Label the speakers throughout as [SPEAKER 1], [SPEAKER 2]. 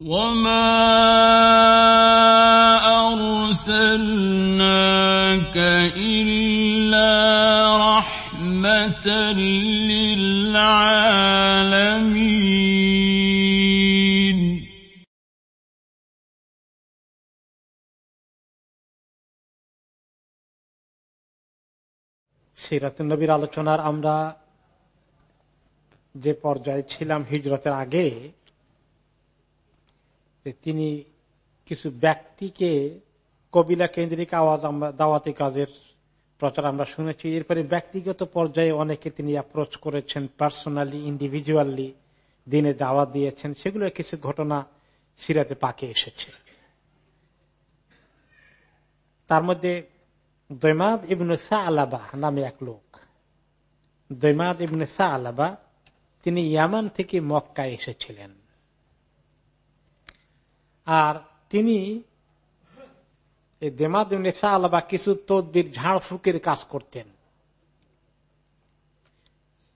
[SPEAKER 1] وما أرسلناك إلا رحمة للعالمين
[SPEAKER 2] সিরাত নবীর আলোচনার আমরা যে পর্যায়ে ছিলাম হিজরতের আগে যে তিনি কিছু ব্যক্তিকে কবিলা কেন্দ্রিক আওয়াজ আমরা, দাওয়াতি কাজের প্রচার আমরা শুনেছি। এরপরে ব্যক্তিগত পর্যায়ে অনেকে তিনি অ্যাপ্রোচ করেছেন পার্সোনালি ইন্ডিভিজুয়ালি দিনে দাওয়াত দিয়েছেন। সেগুলোর কিছু ঘটনা সিরাতে পাকে এসেছে। তার মধ্যে দৈমাদ ইবনে সা আলাবা নামে এক লোক। দৈমাদ ইবনে সা আলাবা তিনি ইয়ামান থেকে মক্কায় এসেছিলেন। আর তিনি সা কিছু তদবির ঝাড়ফুকের কাজ করতেন।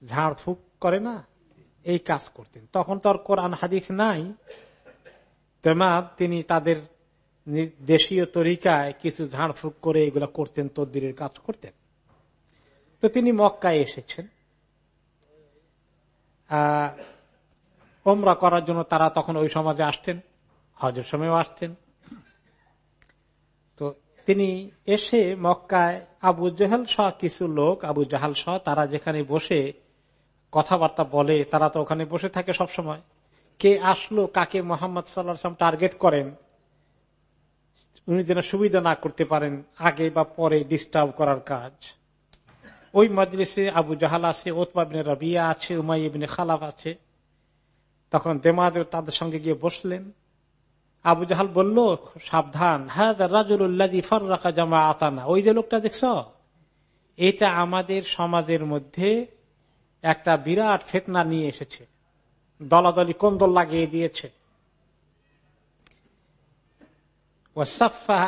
[SPEAKER 2] ঝাড়ফুক করে না, এই কাজ করতেন। তখন তো আর কোরআন হাদিস নাই। দেমাদ, তিনি তাদের দেশীয় তরিকায় কিছু ঝাড়ফুক করে এগুলা করতেন, তদবিরের কাজ করতেন। তো তিনি মক্কায় এসেছেন। আহ ওমরা করার জন্য তারা তখন ওই সমাজে আসতেন। হজের সময়ও আসতেন। তো তিনি এসে মক্কায় আবু জাহাল সহ কিছু লোক, আবু জাহাল সহ তারা যেখানে বসে কথাবার্তা বলে, তারা তো ওখানে বসে থাকে সব সময় কে আসলো, কাকে মোহাম্মদ সাল্লাম টার্গেট করেন, উনি যেন সুবিধা না করতে পারেন, আগে বা পরে ডিস্টার্ব করার কাজ। ওই মজলিসে আবু জাহাল আছে ওতবাবিনে রবিয়া আছে উমাই ইবিনে খালাফ আছে। তখন দেমাদেব তাদের সঙ্গে গিয়ে বসলেন। আবু জাহাল বলল, সাবধান। হ্যাঁ জামা আতানা ওই যে লোকটা দেখছ? এটা আমাদের সমাজের মধ্যে একটা বিরাট ফেতনা নিয়ে এসেছে। দলাদলি কোন্দল লাগিয়ে দিয়েছে।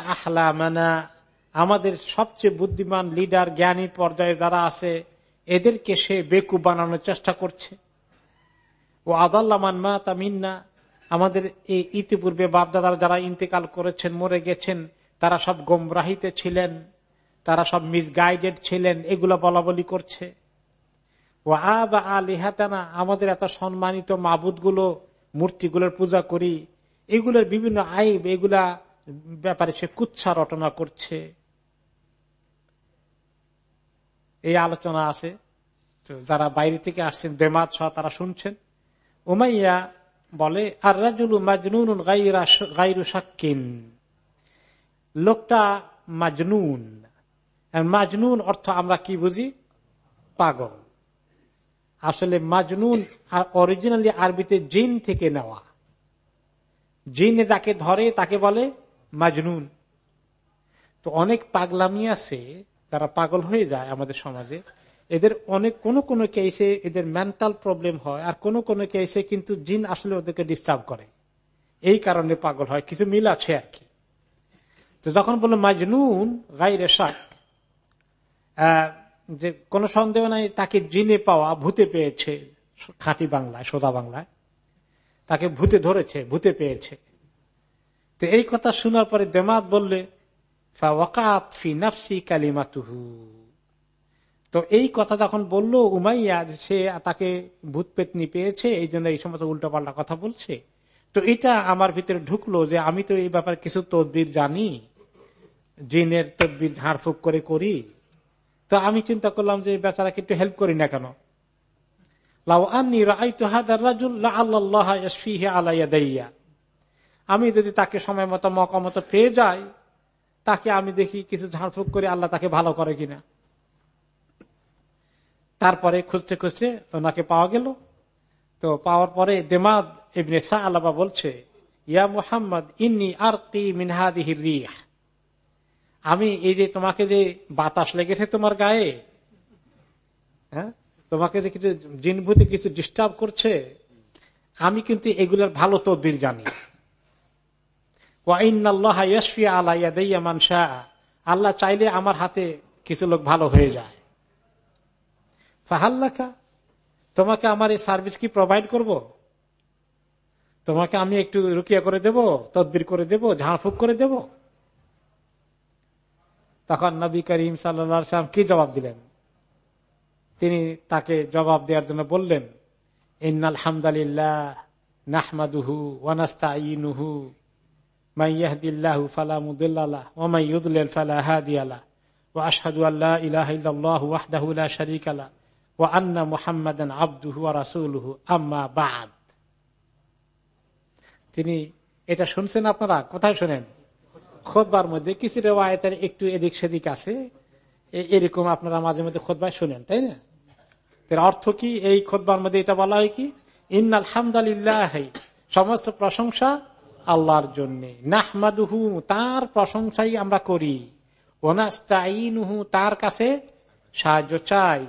[SPEAKER 2] আহলা মানা আমাদের সবচেয়ে বুদ্ধিমান লিডার, জ্ঞানী পর্যায়ে যারা আছে, এদেরকে সে বেকু বানানোর চেষ্টা করছে। ও আদাল্লামান মা তামিন্না আমাদের এই ইতিপূর্বে বাপদাদার যারা ইন্তেকাল করেছেন, মরে গেছেন, তারা সব গোমরাহিতে ছিলেন, তারা সব মিসগাইডেড ছিলেন, এগুলো বলা বলি করছে। ও আ বা আলিহাতানা, আমাদের এত সম্মানিত মাবুদগুলো মূর্তিগুলোর পূজা করি, এগুলোর বিভিন্ন আইব, এগুলা ব্যাপারে সে কুচ্ছা রটনা করছে। এই আলোচনা আছে যারা বাইরে থেকে আসছেন, দেমাত সহ তারা শুনছেন। উমাইয়া বলে আর রাজুল মাজনুন গাইরু সাক্কিন লোকটা মাজনুন। মাজনুন অর্থ আমরা কি বুঝি? পাগল। আসলে মাজনুন আর অরিজিনালি আরবিতে জিন থেকে নেওয়া। জিন যাকে ধরে তাকে বলে মাজনুন। তো অনেক পাগলামি আছে, তারা পাগল হয়ে যায় আমাদের সমাজে। এদের অনেক, কোন কোন কেসে এদের মেন্টাল প্রবলেম হয় আর কোন কোন কেসে কিন্তু জিন আসলে ওদেরকে ডিস্টার্ব করে। এই কারণে পাগল হয়, কিছু মিল আছে আর কি। তো যখন বলল, মাজনুন গাইরে শাক। যে কোন সন্দেহ নাই, তাকে জিনে পাওয়া ভূতে পেয়েছে, খাঁটি বাংলায় সোদা বাংলায়। তাকে ভূতে ধরেছে, ভূতে পেয়েছে। তো এই কথা শোনার পরে দেমাত বললে তো এই কথা যখন বলল উমাইয়া সে তাকে ভূত পেতনি পেয়েছে, এই জন্য এই সমস্ত উল্টো পাল্টা কথা বলছে। তো এটা আমার ভিতরে ঢুকলো যে আমি তো এই ব্যাপারে কিছু তদবির জানি, জিনের তদবির ঝাড়ফুঁক করে করি। তো আমি চিন্তা করলাম যে বেচারাকে একটু হেল্প করি না কেন। আমি যদি তাকে সময় মতো মকা মতো পেয়ে যাই, তাকে আমি দেখি কিছু ঝাড়ফুঁক করে আল্লাহ তাকে ভালো করে কিনা। তারপরে খুঁজতে খুঁজতে ওনাকে পাওয়া গেল। তো পাওয়ার পরে দেমাদ ইবনে শাহ আল্লাবা বলছে, ইয়া মুহাম্মদ, ইন্নি আর মিনহাদিহির রিয়া আমি এই যে তোমাকে যে বাতাস লেগেছে তোমার গায়ে হ্যাঁ? তোমাকে যে কিছু জিনভূতি কিছু ডিস্টার্ব করছে, আমি কিন্তু এগুলোর ভালো তদবির জানি। আল্লাহ চাইলে আমার হাতে কিছু লোক ভালো হয়ে যায়। ফাহাল্লাকা? তোমাকে আমার এই সার্ভিস কি প্রোভাইড করব। তোমাকে আমি একটু রুকিয়া করে দেব, তদ্বির করে দেব, ঝাঁফুক করে দেব? তখন নবী করিম সাল্লাম কি জবাব দিলেন? তিনি তাকে জবাব দেওয়ার জন্য বললেন, ইন্নাল হামদালিল্লাহ নাহমাদুহু ওয়ানাস্তাইনুহু মাইয়াহদিল্লাহু আন্না মুহাম্মাদান আব্দুহু রাসুলহু আম্মা বাদ তিনি এটা শুনছেন আপনারা? কোথায় শোনেন। খোদবার মধ্যে কিছু রেওয়ায়তের একটু এদিক সেদিক আছে। এরকম আপনারা মাঝে মধ্যে খোদবায় শুনেন, তাই না? তার অর্থ কি? এই খোদবার মধ্যে এটা বলা হয় কি? ইন্নাল হামদালিল্লাহ, সমস্ত প্রশংসা আল্লাহর জন্য। নাহমাদুহু, তার প্রশংসাই আমরা করি। ওনাস্তাইনুহু তার কাছে সাহায্য চাই।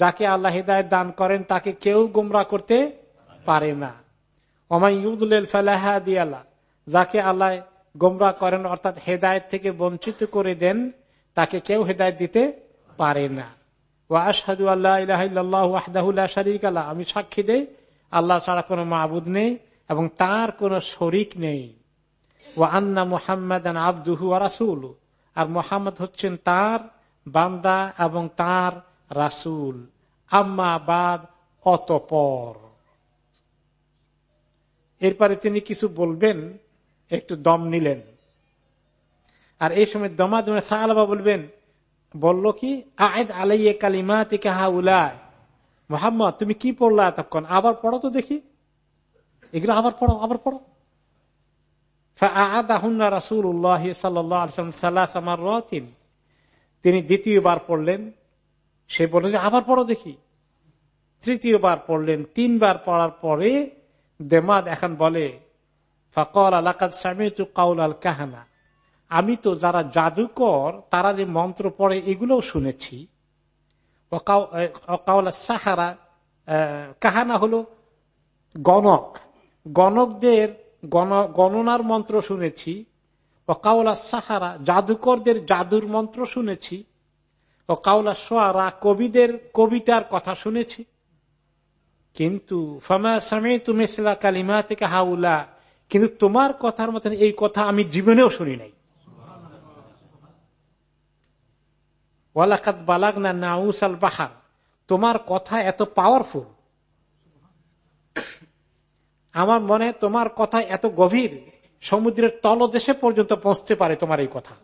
[SPEAKER 2] যাকে আল্লাহ হৃদায়ত দান করেন, তাকে কেউ গুমরা করতে পারে না। ওমাইউদুল ফালাহা দিয়ালা যাকে আল্লাহ গোমরা করেন, অর্থাৎ হেদায়ত থেকে বঞ্চিত করে দেন, তাকে কেউ হেদায়ত দিতে পারে না। ও আসাদু আল্লাহ আল্লাহ আমি সাক্ষী দেই, আল্লাহ ছাড়া কোনো মাহবুদ নেই এবং তার কোনো শরিক নেই। ও আন্না মুহাম্মদ আব্দুহু রাসুল আর মোহাম্মদ হচ্ছেন তার বান্দা এবং তার রাসুল। আম্মা বাদ, অতপর। এরপরে তিনি কিছু বলবেন, একটু দম নিলেন। আর এই সময় দমা দমে সাহাবা বলবেন, বলল কি আয়দ আলাইয়ে কালিমা থেকে হা উলায় মোহাম্মদ, তুমি কি পড়লা এতক্ষণ? আবার পড়ো তো দেখি। এগুলো আবার পড়ো আবার পড়ো। তিনি দ্বিতীয়বার পড়লেন। সে বলল যে, আবার পড়ো দেখি। তৃতীয়বার পড়লেন। তিনবার পড়ার পরে দেমাদ এখন বলে স্বামী কাউল আল কাহানা। আমি তো যারা জাদুকর, তারা যে মন্ত্র পড়ে, এগুলোও শুনেছি। সাহারা কাহানা হলো গণক। গণকদের গণনার মন্ত্র শুনেছি। কাউলা সাহারা, জাদুকরদের জাদুর মন্ত্র শুনেছি। ও কাউলা সোয়ারা, কবিদের কবিতার কথা শুনেছি। কিন্তু কালিমা থেকে হাউলা, কিন্তু তোমার কথার মতন এই কথা আমি জীবনেও শুনি নাই। ওয়ালাকাত বালাক না নাউস আল বাহার, তোমার কথা এত পাওয়ারফুল আমার মনে তোমার কথা এত গভীর, সমুদ্রের তলদেশে পর্যন্ত পৌঁছতে পারে তোমার এই কথা।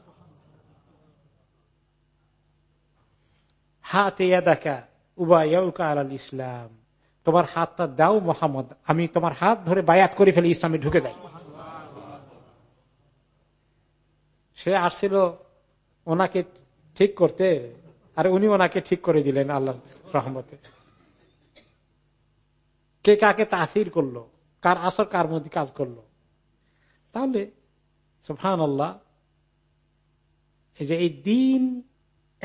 [SPEAKER 2] হাত দেখা উবায়ুকা আল ইসলাম। তোমার হাতটা দাও মোহাম্মদ, আমি তোমার হাত ধরে বায়াত করে ফেলে, ইসলামে ঢুকে যাই। সে আসছিল ওনাকে ঠিক করতে, আর উনি ওনাকে ঠিক করে দিলেন আল্লাহ রহমতে। কে কাকে তাসির করল? কার আসর কার মধ্যে কাজ করল? তাহলে সুফান আল্লাহ এই যে এই দিন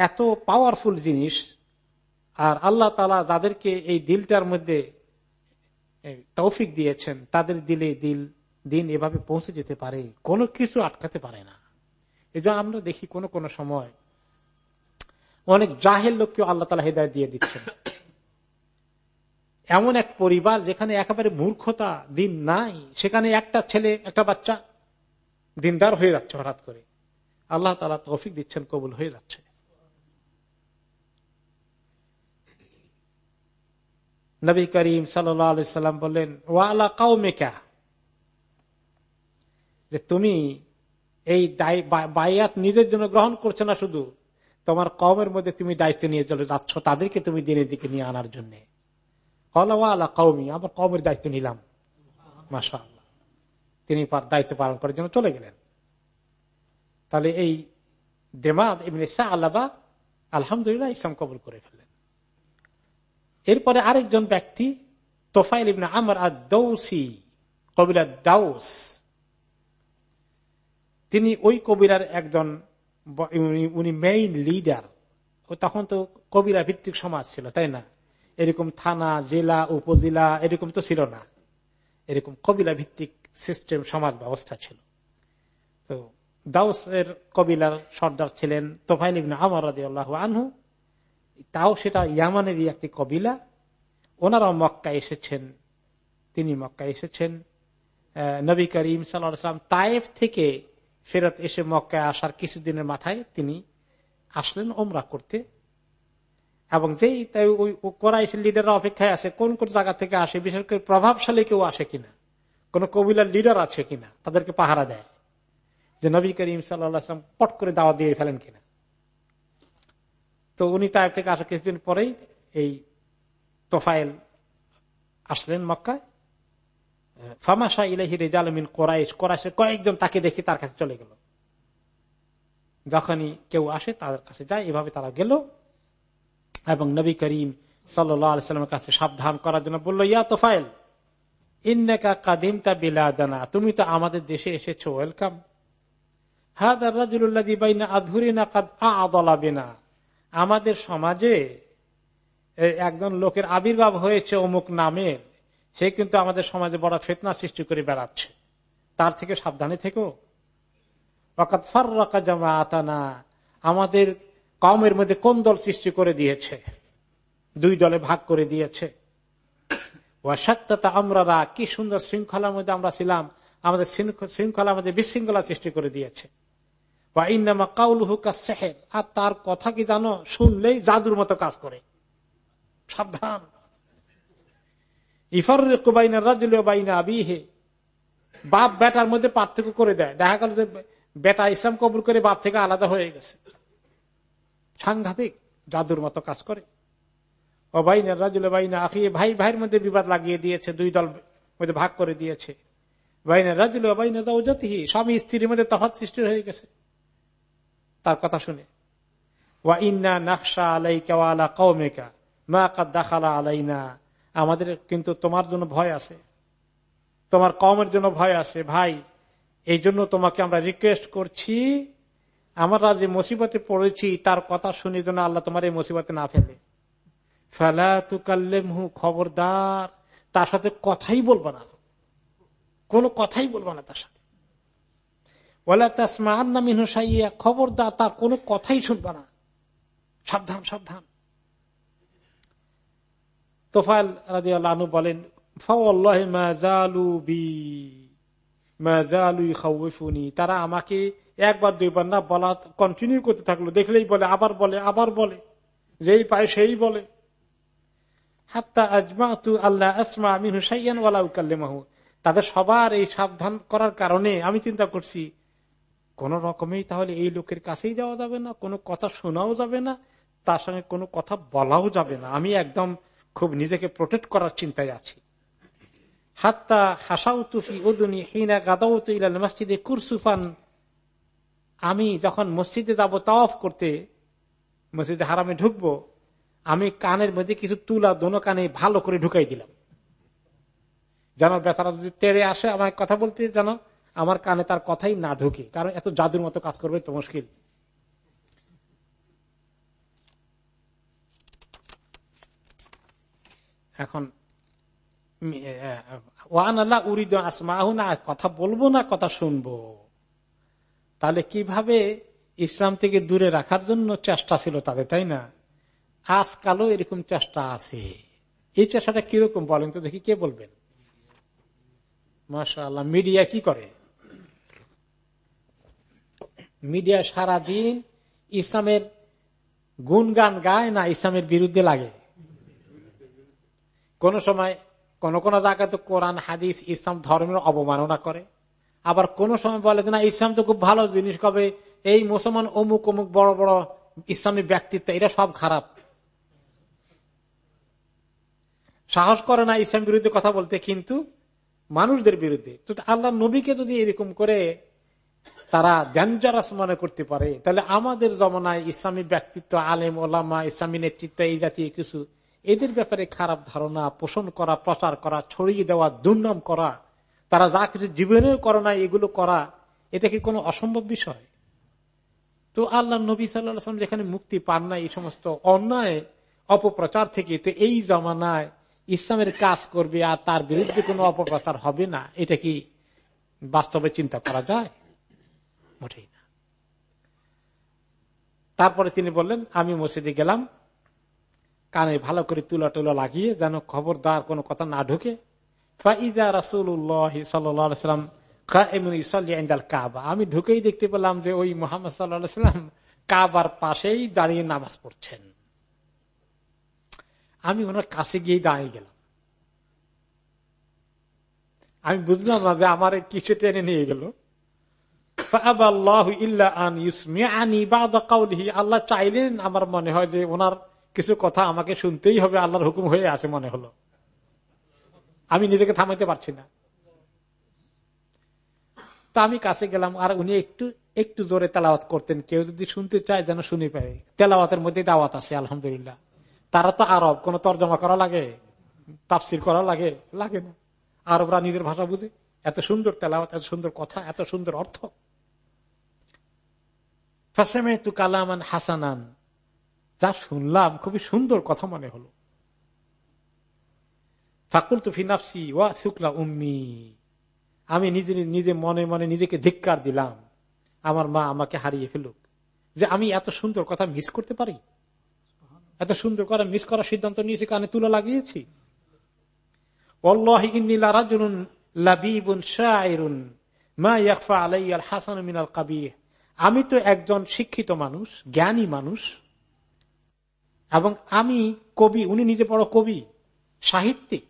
[SPEAKER 2] এত পাওয়ারফুল জিনিস, আর আল্লাহ তালা যাদেরকে এই দিলটার মধ্যে তৌফিক দিয়েছেন, তাদের দিলে দিল, দিন এভাবে পৌঁছে যেতে পারে, কোনো কিছু আটকাতে পারে না। এই আমরা দেখি কোন কোন সময়, অনেক জাহের লোককে আল্লাহ তালা হৃদয় দিয়ে দিচ্ছেন। এমন এক পরিবার যেখানে একেবারে মূর্খতা, দিন নাই, সেখানে একটা ছেলে, একটা বাচ্চা দিনদার হয়ে যাচ্ছে হঠাৎ করে। আল্লাহ তালা তৌফিক দিচ্ছেন, কবুল হয়ে যাচ্ছে। নবী করিম সাল্লাম বললেন ওয়ালা কাউমেকা যে তুমি এই বায়াত নিজের জন্য গ্রহণ করছ না শুধু, তোমার কমের মধ্যে তুমি দায়িত্ব নিয়ে চলে যাচ্ছ, তাদেরকে তুমি দিনের দিকে নিয়ে আনার জন্য। আলা কৌমি আমার কমের দায়িত্ব নিলাম। মাসা তিনি দায়িত্ব পালন করার জন্য চলে গেলেন। তাহলে এই দেমাদ এমনি শাহ আল্লাহ আলহামদুলিল্লাহ ইসলাম কবুল করে ফেললেন। এরপরে আরেকজন ব্যক্তি তোফাইল ইবনে আমর আর দৌসি কবিরা দাউস। তিনি ওই কবিরার একজন উনি মেইন লিডার তখন তো কবিরা ভিত্তিক সমাজ ছিল, তাই না? এরকম থানা, জেলা, উপজেলা, এরকম তো ছিল না। এরকম কবিলা ভিত্তিক সিস্টেম সমাজ ব্যবস্থা ছিল। তো দাউসের কবিলার সর্দার ছিলেন তোফাইল ইবনে আমর আনহু। তাও সেটা ইয়ামানেরই একটি কবিলা। ওনারাও মক্কা এসেছেন। তিনি মক্কা এসেছেন। নবী করিম সাল্লাম তায়েফ থেকে ফেরত এসে মক্কায় আসার কিছুদিনের মাথায় তিনি আসলেন ওমরা করতে। এবং যেই তাই ওই কোরাইশের লিডার অপেক্ষায় আছে, কোন কোন জায়গা থেকে আসে, বিশেষ করে প্রভাবশালী কেউ আসে কিনা? কোন কবিলার লিডার আছে কিনা? তাদেরকে পাহারা দেয়। যে নবী করিম সাল্লাম পট করে দাওয়া দিয়ে ফেলেন কিনা? তো উনি তাই থেকে আসা, কিছুদিন পরেই এই তোফাইল আসলেন মক্কায়। ফামাশা ইলাহি রেজালমিন কোরাইশ, কোরাইশের কয়েকজন তাকে দেখে তার কাছে চলে গেল। যখনই কেউ আসে তাদের কাছে যায়, এভাবে তারা গেল। এবং নবী করিম সাল্লামের কাছে সাবধান করার জন্য বলল, ইয়া তোফাইল ইন্নাকা কাদিম তা বিলাদানা, তুমি তো আমাদের দেশে এসেছ, ওয়েলকাম। আমাদের সমাজে একজন লোকের আবির্ভাব হয়েছে অমুক নামের, সে কিন্তু আমাদের সমাজে বড় ফেতনা সৃষ্টি করে বেড়াচ্ছে। তার থেকে সাবধানে থেকো। আমাদের কমের মধ্যে কোন দল সৃষ্টি করে দিয়েছে? দুই দলে ভাগ করে দিয়েছে। আমরা কি সুন্দর শৃঙ্খলার মধ্যে আমরা ছিলাম। আমাদের শৃঙ্খলা আমাদের বিশৃঙ্খলা সৃষ্টি করে দিয়েছে। আর তার কথা কি জানো? শুনলেই জাদুর মতো কাজ করে। সাবধান। ইফার কুবাইনা রাজুল বাইনা আবিহে। বাপ বেটার মধ্যে পার্থক্য করে দেয়। দেখা গেল যে বেটা ইসলাম কবুল করে বাপ থেকে আলাদা হয়ে গেছে। সাংঘাতিক জাদুর মতো কাজ করে। ও বাইনা রাজুল, বাইনা আফিয়ে ভাই, ভাইয়ের মধ্যে বিবাদ লাগিয়ে দিয়েছে, দুই দল মধ্যে ভাগ করে দিয়েছে। বাইনা রাজুল বাইনা যাও জ্যোতিহি স্বামী স্ত্রীর মধ্যে তফাত সৃষ্টি হয়ে গেছে। তার কথা শুনে। আমাদের কিন্তু তোমার জন্য ভয় আছে। তোমার কমের জন্য ভয় আছে। ভাই, এই জন্য তোমাকে আমরা রিকোয়েস্ট করছি আমরা যে মুসিবতে পড়েছি, তার কথা শুনে যেন আল্লাহ তোমার এই মুসিবতে না ফেলে। ফেলা তু কাল্লেমহু খবরদার, তার সাথে কথাই বলব না। কোনো কথাই বলব না তার সাথে। ওলা তাসমা মিনু সাইয়া খবরদার, তার কোনো কথাই শুনব না। সাবধান সাবধান। তোফাল রাজি আল্লাহনু বলেন তারা আমাকে একবার, দুইবার না, বলা কন্টিনিউ করতে থাকল। দেখলেই বলে, আবার বলে আবার বলে। যেই পায় সেই বলে। হাত্তা আজমা তু আল্লাহ আসমা আমি হুসাইয়ান ওয়ালা মাহু তাদের সবার এই সাবধান করার কারণে আমি চিন্তা করছি, কোন রকমেই তাহলে এই লোকের কাছেই যাওয়া যাবে না, কোনো কথা শোনাও যাবে না, তার সঙ্গে কোনো কথা বলাও যাবে না। আমি একদম খুব নিজেকে প্রোটেক্ট করার চিন্তায় আছি। হাত্তা হাসাউ তুফি উদুনি হিনা গাদাউত ইলাল মসজিদে কুরসুফান আমি যখন মসজিদে যাব, তাওয়াফ করতে, মসজিদে হারামে ঢুকবো, আমি কানের মধ্যে কিছু তুলা দোনো কানে ভালো করে ঢুকাই দিলাম। যেন বেচারা যদি তেড়ে আসে আমার কথা বলতে, যেন আমার কানে তার কথাই না ঢুকে। কারণ এত জাদুর মতো কাজ করবে তো মুশকিল। এখন ওয়ান আল্লাহ উরিদ আসমাহ না কথা বলব না, কথা শুনব। তাহলে কীভাবে ইসলাম থেকে দূরে রাখার জন্য চেষ্টা ছিল তাদের তাই না? আজকালও এরকম চেষ্টা আছে। এই চেষ্টাটা কীরকম বলেন তো দেখি কে বলবেন? মাসা মিডিয়া কি করে? মিডিয়া সারাদিন ইসলামের গুনগান গায় না ইসলামের বিরুদ্ধে লাগে? কোন সময় কোন কোন জায়গায় তো কোরআন, হাদিস, ইসলাম ধর্মের অবমাননা করে। আবার কোন সময় বলে না, ইসলাম তো খুব ভালো জিনিস, কবে এই মুসলমান অমুক অমুক বড় বড় ইসলামী ব্যক্তিত্ব, এটা সব খারাপ। সাহস করে না ইসলাম বিরুদ্ধে কথা বলতে, কিন্তু মানুষদের বিরুদ্ধে। আল্লাহ নবীকে যদি এরকম করে তারা ডেঞ্জারাস মনে করতে পারে, তাহলে আমাদের জমানায় ইসলামী ব্যক্তিত্ব, আলেম, ওলামা, ইসলামী নেতৃত্ব, এই জাতীয় কিছু, এদের ব্যাপারে খারাপ ধারণা, পোষণ করা, প্রচার করা, ছড়িয়ে দেওয়া, দুর্নাম করা তারা যা কিছু জীবনেও করে না এগুলো করা, এটা কি কোনো অসম্ভব বিষয়? তো আল্লাহ নবী সাল্লাম যেখানে মুক্তি পান না এই সমস্ত অন্যায়, অপপ্রচার থেকে তো এই জমানায় ইসলামের কাজ করবে আর তার বিরুদ্ধে কোনো অপপ্রচার হবে না। এটা কি বাস্তবে চিন্তা করা যায়? মোটেই না। তারপরে তিনি বললেন, আমি মসজিদে গেলাম, কানে ভালো করে তুলা টুলা লাগিয়ে যেন খবরদার কোনো কথা না ঢুকে ফাইদা রাসুল্লাহ সাল্লাম আমি ঢুকেই দেখতে পেলাম যে ওই মোহাম্মদ সাল্লাম কাবার পাশেই দাঁড়িয়ে নামাজ পড়ছেন। আমি ওনার কাছে গিয়ে দাঁড়িয়ে গেলাম। আমি বুঝলাম না যে আমার কিসে টেনে নিয়ে গেল। আল্লাহ চাইলেন আমার মনে হয় যে ওনার কিছু কথা আমাকে শুনতেই হবে, আল্লাহর হুকুম হয়ে আছে মনে হলো। আমি নিজেকে থামাইতে পারছি না। তা আমি কাছে গেলাম, আর উনি একটু একটু জোরে তেলাওয়াত করতেন। কেউ যদি শুনতে চায় যেন শুনি পায়। তেলাওয়াতের মধ্যে দাওয়াত আছে, আলহামদুলিল্লাহ। তারা তো আরব, কোন তর্জমা করা লাগে? তাফসির করা লাগে? লাগে না। আরবরা নিজের ভাষা বুঝে। এত সুন্দর তেলাওয়াত, এত সুন্দর কথা, এত সুন্দর অর্থ। ফাসেমে তু কালামান হাসানান। যা শুনলাম, খুবই সুন্দর কথা মনে হলো। ফাকুল তু ফিনাফসি ওয়া শুক্লা উম্মি। আমি নিজে নিজে মনে মনে নিজেকে ধিক্কার দিলাম। আমার মা আমাকে হারিয়ে ফেলুক। যে আমি এত সুন্দর কথা মিস করতে পারি? এত সুন্দর করে মিস করার সিদ্ধান্ত নিয়েছি, কানে তুলে লাগিয়েছি। আমি তো একজন শিক্ষিত মানুষ, জ্ঞানী মানুষ, এবং আমি কবি, উনি নিজে বড় কবি, সাহিত্যিক।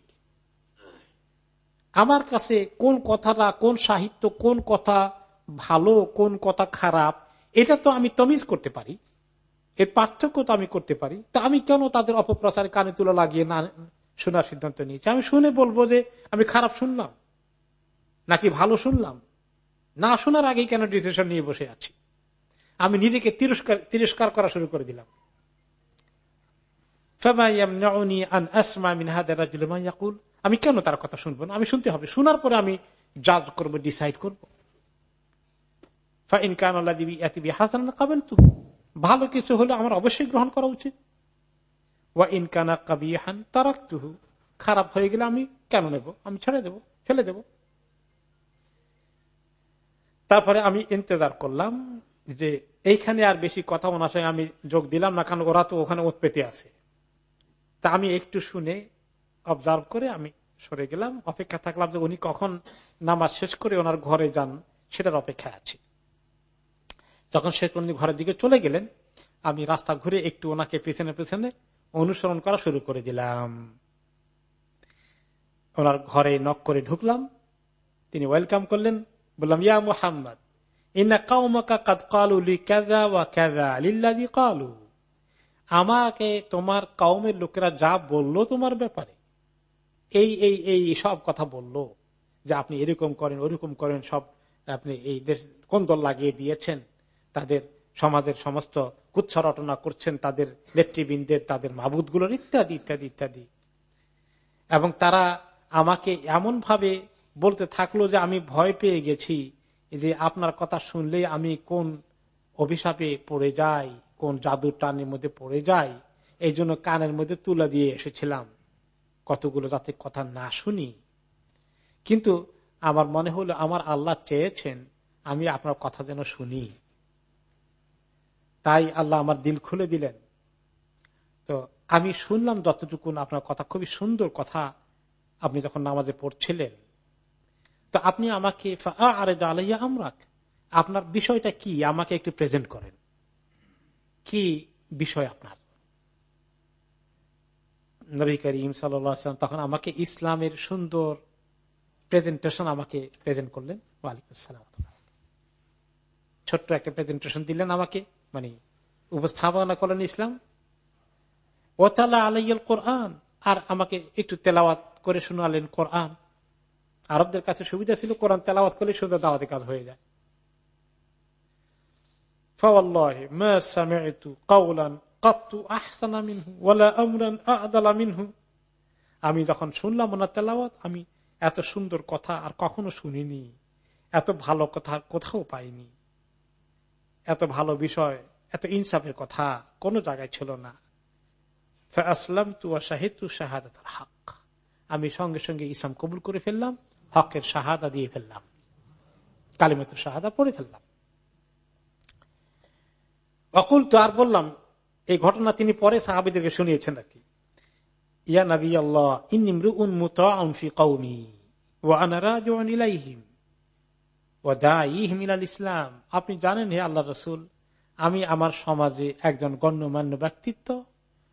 [SPEAKER 2] আমার কাছে কোন কথাটা, কোন সাহিত্য, কোন কথা ভালো, কোন কথা খারাপ, এটা তো আমি তমিজ করতে পারি। এর পার্থক্য তো আমি করতে পারি। তা আমি কেন তাদের অপপ্রচারে কানে তুলে লাগিয়ে না শোনার সিদ্ধান্ত নিয়েছি? আমি শুনে বলব যে আমি খারাপ শুনলাম, নাকি ভালো শুনলাম? না শোনার আগেই কেন ডিসিশন নিয়ে বসে আছি? আমি নিজেকে তিরস্কার তিরস্কার করা শুরু করে দিলাম। আমি কেন তার কথা শুনব না? আমি শুনতে হবে। শোনার পরে আমি জাজ করব ডিসাইড করব। ভালো কিছু হলে আমার অবশ্যই গ্রহণ করা উচিত। খারাপ হয়ে গেলে আমি কেন নেব? আমি ছেড়ে দেব, ফেলে দেব। তারপরে আমি ইন্তজার করলাম যে এইখানে আর বেশি কথা ওনার আমি যোগ দিলাম না, কারণ ওরা তো ওখানে পেতে আছে। তা আমি একটু শুনে অবজার্ভ করে আমি সরে গেলাম, অপেক্ষা থাকলাম যে উনি কখন নামাজ শেষ করে ওনার ঘরে যান, সেটার অপেক্ষা আছি। যখন শেখ উনি ঘরের দিকে চলে গেলেন, আমি রাস্তা ঘুরে একটু ওনাকে পেছনে পেছনে অনুসরণ করা শুরু করে দিলাম। ওনার ঘরে নক করে ঢুকলাম, তিনি ওয়েলকাম করলেন, বললাম, ইয়া মুহাম্মদ আমাকে তোমার কাউমের লোকেরা যা বলল তোমার ব্যাপারে এই এই এই সব কথা বলল যে আপনি এরকম করেন, ওরকম করেন, সব আপনি এই দেশ কোন দল লাগিয়ে দিয়েছেন? তাদের সমাজের সমস্ত কুচ্ছ রটনা করছেন, তাদের নেতৃবৃন্দের, তাদের মাবুদগুলোর ইত্যাদি ইত্যাদি ইত্যাদি। এবং তারা আমাকে এমন ভাবে বলতে থাকল যে আমি ভয় পেয়ে গেছি যে আপনার কথা শুনলে আমি কোন অভিশাপে পড়ে যাই, কোন জাদুর টানের মধ্যে পড়ে যাই, এই জন্য কানের মধ্যে তুলে দিয়ে এসেছিলাম। কতগুলো যাতে কথা না শুনি। কিন্তু আমার মনে হলো, আমার আল্লাহ চেয়েছেন আমি আপনার কথা যেন শুনি। তাই আল্লাহ আমার দিল খুলে দিলেন। তো আমি শুনলাম যতটুকু আপনার কথা খুবই সুন্দর কথা, আপনি যখন নামাজে পড়ছিলেন। তো আপনি আমাকে আরে আলাইয়া আমরাক, আপনার বিষয়টা কি? আমাকে একটু প্রেজেন্ট করেন। কি বিষয় আপনার? নবী করিম সাল্লাম তখন আমাকে ইসলামের সুন্দর প্রেজেন্টেশন আমাকে প্রেজেন্ট করলেন। ওয়ালাইকুম ছোট্ট একটা প্রেজেন্টেশন দিলেন আমাকে মানে উপস্থাপনা করলেন ইসলাম। ও তালা আলাইল কোরআন, আর আমাকে একটু তেলাওয়াত করে শোনালেন কোরআন। আরবদের কাছে সুবিধা ছিল, কোরআন তেলাওয়াত করলে সুন্দর দাওয়াতে কাজ হয়ে যায়। আমি যখন শুনলাম ওনার তেলাওয়াত, আমি এত সুন্দর কথা আর কখনো শুনিনি। এত ভালো কথা কোথাও পাইনি। এত ভালো বিষয়, এত ইনসাফের কথা কোন জায়গায় ছিল না। আসলাম তু শাহিদু শাহাদ হক। আমি সঙ্গে সঙ্গে ইসলাম কবুল করে ফেললাম, হকের শাহাদা দিয়ে ফেললাম। কালিমত শাহাদা পড়ে ফেললাম। অকুল তো আর বললাম এই ঘটনা তিনি পরে সাহাবিদেরকে শুনিয়েছেন আর কি ইয়া নবী আল্লাহ ইনিমরু উন মুতি কৌমি ও ইলাইহিম ও দা ইহিম ইসলাম। আপনি জানেন হে আল্লাহ রসুল আমি আমার সমাজে একজন গণ্যমান্য ব্যক্তিত্ব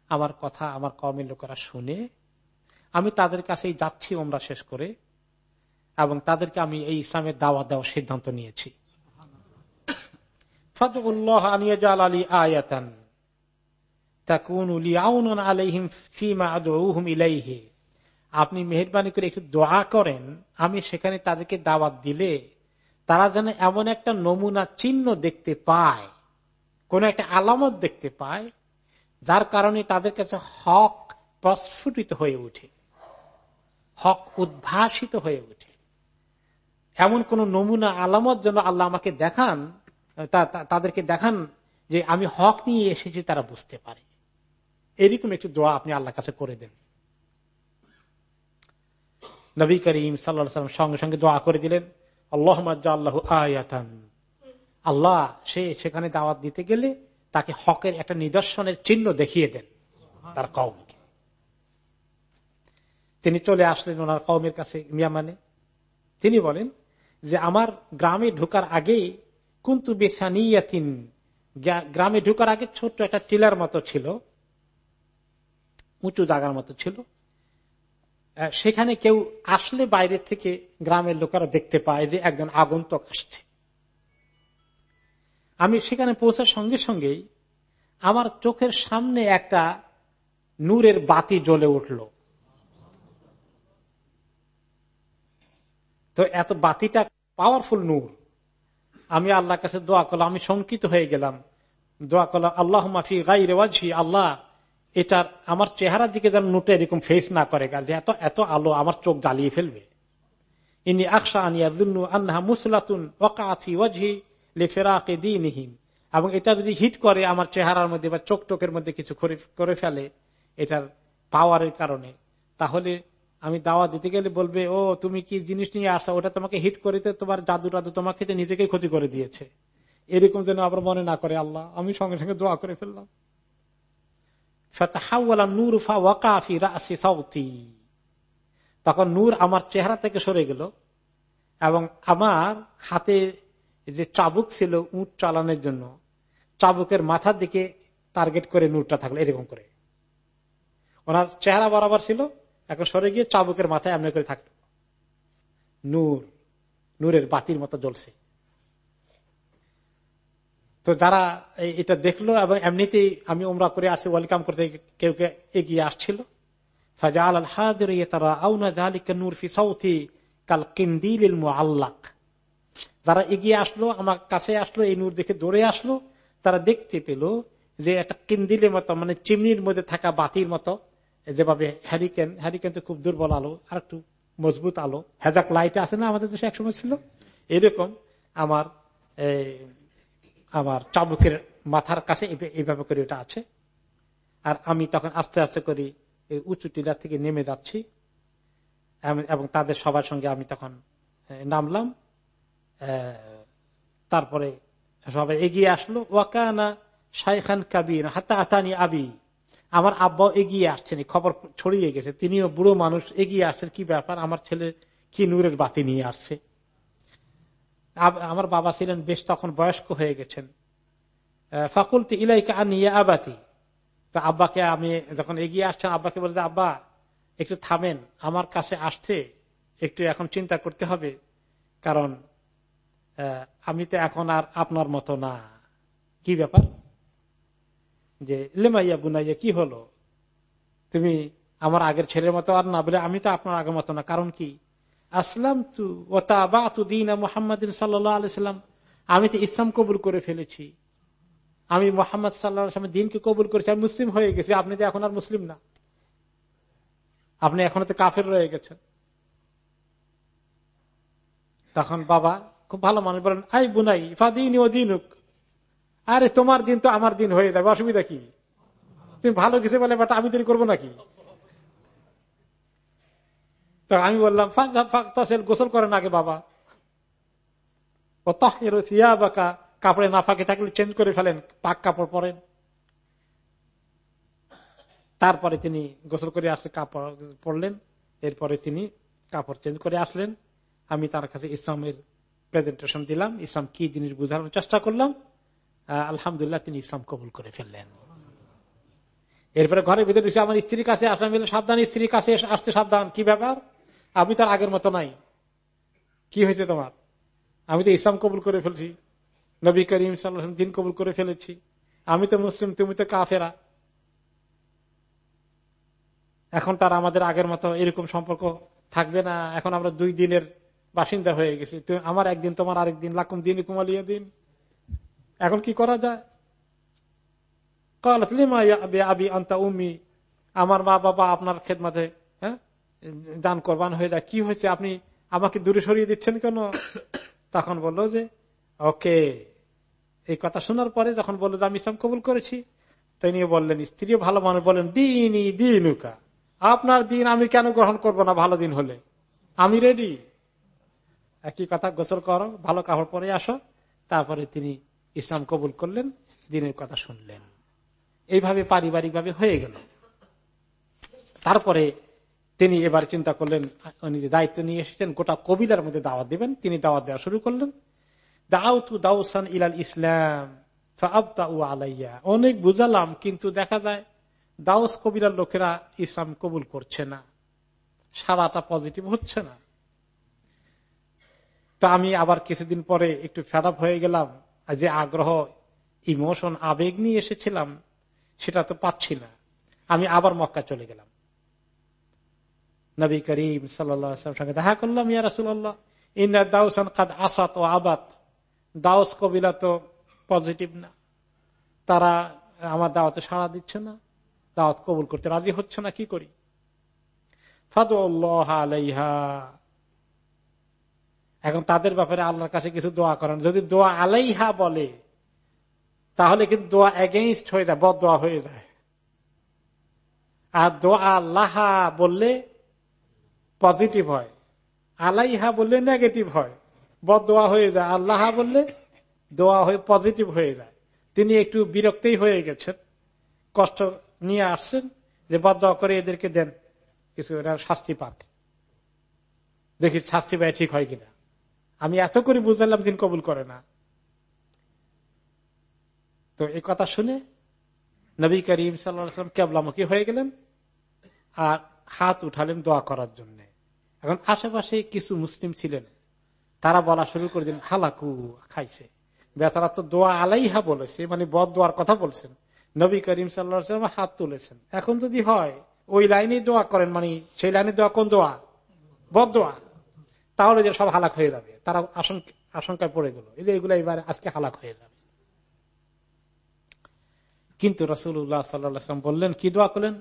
[SPEAKER 2] আমার কথা আমার কমের লোকেরা শুনে আমি তাদের কাছেই যাচ্ছি ওমরা শেষ করে এবং তাদেরকে আমি এই ইসলামের দাওয়া দেওয়ার সিদ্ধান্ত নিয়েছি। ফতুল্লাহ আনিয়াজাল আলী আয়াতান। আপনি মেহরবানি করে একটু দোয়া করেন, আমি সেখানে তাদেরকে দাওয়াত দিলে তারা যেন এমন একটা নমুনা চিহ্ন দেখতে পায়, কোন একটা আলামত দেখতে পায়, যার কারণে তাদের কাছে হক প্রস্ফুটিত হয়ে উঠে হক উদ্ভাসিত হয়ে উঠে এমন কোন নমুনা আলামত যেন আল্লাহ আমাকে দেখান তাদেরকে দেখান যে আমি হক নিয়ে এসেছি, তারা বুঝতে পারে। এরকম একটু দোয়া আপনি আল্লাহ কাছে করে দেন। নবী করিম সাল্লাম সঙ্গে সঙ্গে দোয়া করে দিলেন আল্লাহ আল্লাহ আয়াতান। আল্লাহ সে সেখানে দাওয়াত দিতে গেলে তাকে হকের একটা নিদর্শনের চিহ্ন দেখিয়ে দেন তার কৌমকে তিনি চলে আসলেন ওনার কৌমের কাছে মিয়ামানে তিনি বলেন যে, আমার গ্রামে ঢুকার আগে কুন্তু বেসানিয়াতিন গ্রামে ঢুকার আগে ছোট্ট একটা টিলার মতো ছিল। উঁচু জাগার মতো ছিল। সেখানে কেউ আসলে বাইরে থেকে গ্রামের লোকেরা দেখতে পায় যে একজন আগন্তক আসছে। আমি সেখানে পৌঁছার সঙ্গে সঙ্গেই আমার চোখের সামনে একটা নূরের বাতি জ্বলে উঠল। তো এত বাতিটা পাওয়ারফুল নূর। আমি আল্লাহর কাছে দোয়া করলাম, আমি শঙ্কিত হয়ে গেলাম। দোয়া করলাম আল্লাহ মাফি গাই রেওয়াজি আল্লাহ এটার আমার চেহারার দিকে যেন নোটে এরকম ফেস না করে যে এত এত আলো আমার চোখ জ্বালিয়ে ফেলবে। ইনি আকশা আনিয়া আন্না মুসলাতুন ওকাথি ওয়াজি লেফেরাকে দিনহীন এবং এটা যদি হিট করে আমার চেহারার মধ্যে বা চোখ টোকের মধ্যে কিছু করে ফেলে এটার পাওয়ারের কারণে, তাহলে আমি দাওয়া দিতে গেলে বলবে, ও, তুমি কি জিনিস নিয়ে আসা? ওটা তোমাকে হিট করে তোমার জাদু টাদু তোমাকে নিজেকে ক্ষতি করে দিয়েছে। এরকম যেন আবার মনে না করে আল্লাহ, আমি সঙ্গে সঙ্গে দোয়া করে ফেললাম। তখন নূর আমার চেহারা থেকে সরে গেল এবং আমার হাতে যে চাবুক ছিল উঁট চালানোর জন্য, চাবুকের মাথার দিকে টার্গেট করে নূরটা থাকল এরকম করে। ওনার চেহারা বরাবর ছিল, এখন সরে গিয়ে চাবুকের মাথায় এমনি করে থাকল। নূর, নূরের বাতির মতো জ্বলছে। তো যারা এটা দেখল এবং এমনিতেই আমি ওমরা করে আসছি ওয়েলকাম করতে কেউ কে এগিয়ে আসছিল। ফাজাল আল হাদের তারা যারা এগিয়ে আসলো, আমার কাছে আসলো, এই নূর দেখে দৌড়ে আসলো, তারা দেখতে পেল যে একটা কিন্দিলের মতো মানে চিমনির মধ্যে থাকা বাতির মতো, যেভাবে হ্যারিকেন হ্যারিকেন তো খুব দুর্বল আলো, আর একটু মজবুত আলো। হেজাক লাইট আছে না আমাদের দেশে একসময় ছিল? এরকম আমার আমার চাবুকের মাথার কাছে এইভাবে করে ওটা আছে। আর আমি তখন আস্তে আস্তে করে এই উঁচু টিলার থেকে নেমে যাচ্ছি। এবং তাদের সবার সঙ্গে আমি তখন নামলাম। তারপরে সবাই এগিয়ে আসলো। ওয়াকানা শাইখান কাবির হাতা হাতানি আবি। আমার আব্বাও এগিয়ে আসছেন খবর ছড়িয়ে গেছে। তিনিও বুড়ো মানুষ, এগিয়ে আসছেন কি ব্যাপার? আমার ছেলে কি নূরের বাতি নিয়ে আসছে? আমার বাবা ছিলেন বেশ তখন বয়স্ক হয়ে গেছেন। ফাকুলতি ইলাইকা আনিয়ে আবাতি। তো আব্বাকে আমি যখন এগিয়ে আসছেন, আব্বাকে বলতে আব্বা, একটু থামেন, আমার কাছে আসতে একটু এখন চিন্তা করতে হবে, কারণ আমি তো এখন আর আপনার মতো না। কি ব্যাপার? যে লেমাইয়া বুনাইয়া, কি হলো? তুমি আমার আগের ছেলের মতো আর না বলে আমি তো আপনার আগের মতো না, কারণ কি? আসলাম তু ও তা তু দিন মোহাম্মদ সাল্লাম। আমি তো ইসলাম কবুল করে ফেলেছি। আমি মোহাম্মদ সাল্লাহ দিনকে কবুল করেছি। আমি মুসলিম হয়ে গেছি। আপনি তো এখন আর মুসলিম না। আপনি এখনও তো কাফের রয়ে গেছেন। তখন বাবা খুব ভালো মানুষ বলেন, আই বুনাই, ফাদিন ও দিনুক। আরে তোমার দিন তো আমার দিন হয়ে যাবে, অসুবিধা কি? তুমি ভালো কিছু বলে, বাট আমি দেরি করব নাকি? তো আমি বললাম গোসল করেন আগে বাবা। ও তাহের বাঁকা কাপড়ে না ফাঁকে থাকলে চেঞ্জ করে ফেলেন, পাক কাপড় পরেন। তারপরে তিনি গোসল করে আসলে কাপড় পরলেন, এরপরে তিনি কাপড় চেঞ্জ করে আসলেন। আমি তার কাছে ইসলামের প্রেজেন্টেশন দিলাম। ইসলাম কি জিনিস বোঝানোর চেষ্টা করলাম? আলহামদুলিল্লাহ তিনি ইসলাম কবুল করে ফেললেন। এরপরে ঘরের ভিতরে ঢুকে আমার স্ত্রীর কাছে আসলাম সাবধান, স্ত্রীর কাছে আসতে সাবধান। কি ব্যাপার? আমি তার আগের মতো নাই। কি হয়েছে তোমার? আমি তো ইসলাম কবুল করে ফেলছি। নবী করিম সাল্লাহ দিন কবুল করে ফেলেছি। আমি তো মুসলিম, তুমি তো কাফেরা। এখন তার আমাদের আগের মতো এরকম সম্পর্ক থাকবে না। এখন আমরা দুই দিনের বাসিন্দা হয়ে গেছি। আমার একদিন, তোমার আরেকদিন। লাকুম দিন কুমালিয়া দিন। এখন কি করা যায়? আমার মা বাবা আপনার খেদমাতে হ্যাঁ? দান করবান হয়ে যায়। কি হয়েছে? আপনি আমাকে দূরে সরিয়ে দিচ্ছেন কেন? তখন বলল যে, ওকে। এই কথা শোনার পরে যখন বলল যে, আমি ইসলাম কবুল করেছি। তিনি বললেন, স্ত্রীও ভালো মানুষ। বলেন দিনই দিনুকা। আপনার দিন আমি কেন গ্রহণ করব না? ভালো দিন হলে। আমি রেডি একই কথা গোসল করো, ভালো কাপড় পরে আসো। তারপরে তিনি ইসলাম কবুল করলেন, দিনের কথা শুনলেন। এইভাবে পারিবারিক ভাবে হয়ে গেল। তারপরে তিনি এবার চিন্তা করলেন, উনি যে দায়িত্ব নিয়ে এসেছেন, গোটা কবিলার মধ্যে দাওয়াত দিবেন, তিনি দাওয়াত দেওয়া শুরু করলেন। দাউতু দাউসান ইলাল ইসলাম আলাইয়া। অনেক বুঝালাম, কিন্তু দেখা যায় দাউস কবিরার লোকেরা ইসলাম কবুল করছে না। সারাটা পজিটিভ হচ্ছে না। তা আমি আবার কিছুদিন পরে একটু ফেড হয়ে গেলাম, যে আগ্রহ, ইমোশন, আবেগ নিয়ে এসেছিলাম। সেটা তো পাচ্ছি না। আমি আবার মক্কা চলে গেলাম। নবী করিম সাল্লাম সঙ্গে দেখা করলাম, ইয়া রাসুল্লাহ ইন্না দাউসান আসাত ও আবাদ দাউস কবিলা তো পজিটিভ না। তারা আমার দাওয়াতে সাড়া দিচ্ছে না। দাওয়াত কবুল করতে রাজি হচ্ছে না, কি করি? এখন তাদের ব্যাপারে আল্লাহর কাছে কিছু দোয়া করেন। যদি দোয়া আলাইহা বলে তাহলে কিন্তু দোয়া এগেইনস্ট হয়ে যায় বদ দোয়া হয়ে যায়। আর দোয়া আল্লাহা বললে পজিটিভ হয়, আলাইহা বললে নেগেটিভ হয় বদ দোয়া হয়ে যায়, আল্লাহা বললে দোয়া হয়ে পজিটিভ হয়ে যায়। তিনি একটু বিরক্তই হয়ে গেছেন, কষ্ট নিয়ে আসছেন যে বদ করে এদেরকে দেন, কিছু এরা শাস্তি পাক। দেখি, শাস্তি পায় ঠিক হয় কিনা। আমি এত করে বুঝালাম, দিন কবুল করে না। তো এই কথা শুনে নবী করিম সাল্লাম কেবলামুখী হয়ে গেলেন আর হাত উঠালেন দোয়া করার জন্য। এখন আশেপাশে কিছু মুসলিম ছিলেন, তারা বলা শুরু করে দিন হালাকু খাইছে। বেতারা তো দোয়া আলাইহা বলেছে মানে বদ দোয়ার কথা বলছেন। নবী করিম সাল্লাম হাত তুলেছেন। এখন যদি হয়, ওই লাইনে দোয়া করেন মানে সেই লাইনে দোয়া কোন দোয়া? বদ দোয়া। তাহলে যে সব হালাক হয়ে যাবে। তারা আশঙ্কায় পড়ে গেল। এই যে এগুলো এবার আজকে হালাক হয়ে যাবে। কিন্তু রসুল্লাহ সাল্লাম বললেন, কি দোয়া করলেন?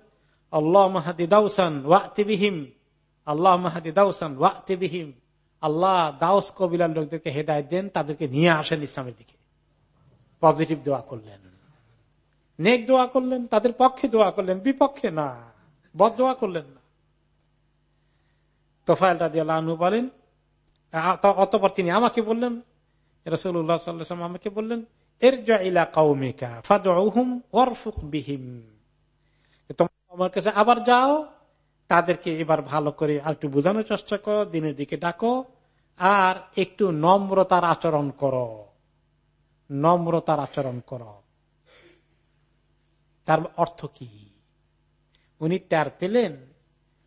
[SPEAKER 2] আল্লাহ মাহাদি দাউসান ওয়াতিবিহিম আল্লাহ মাহাদি দাউসান ওয়াতিবিহিম আল্লাহ দাউস কবিলার লোকদেরকে হেদায় দেন, তাদেরকে নিয়ে আসেন ইসলামের দিকে। পজিটিভ দোয়া করলেন। নেক দোয়া করলেন, তাদের পক্ষে দোয়া করলেন, বিপক্ষে না, বদ দোয়া করলেন না। তোফায়ল রাজি আল্লাহ বলেন, অতপর তিনি আমাকে বললেন রসুল্লাহ সাল্লাম আমাকে বললেন তোমার কাছে আবার যাও, তাদেরকে এবার ভালো করে একটু বোঝানোর চেষ্টা করো, দিনের দিকে ডাকো, আর একটু নম্রতার আচরণ করো। নম্রতার আচরণ করো। তার অর্থ কি? উনি তার পেলেন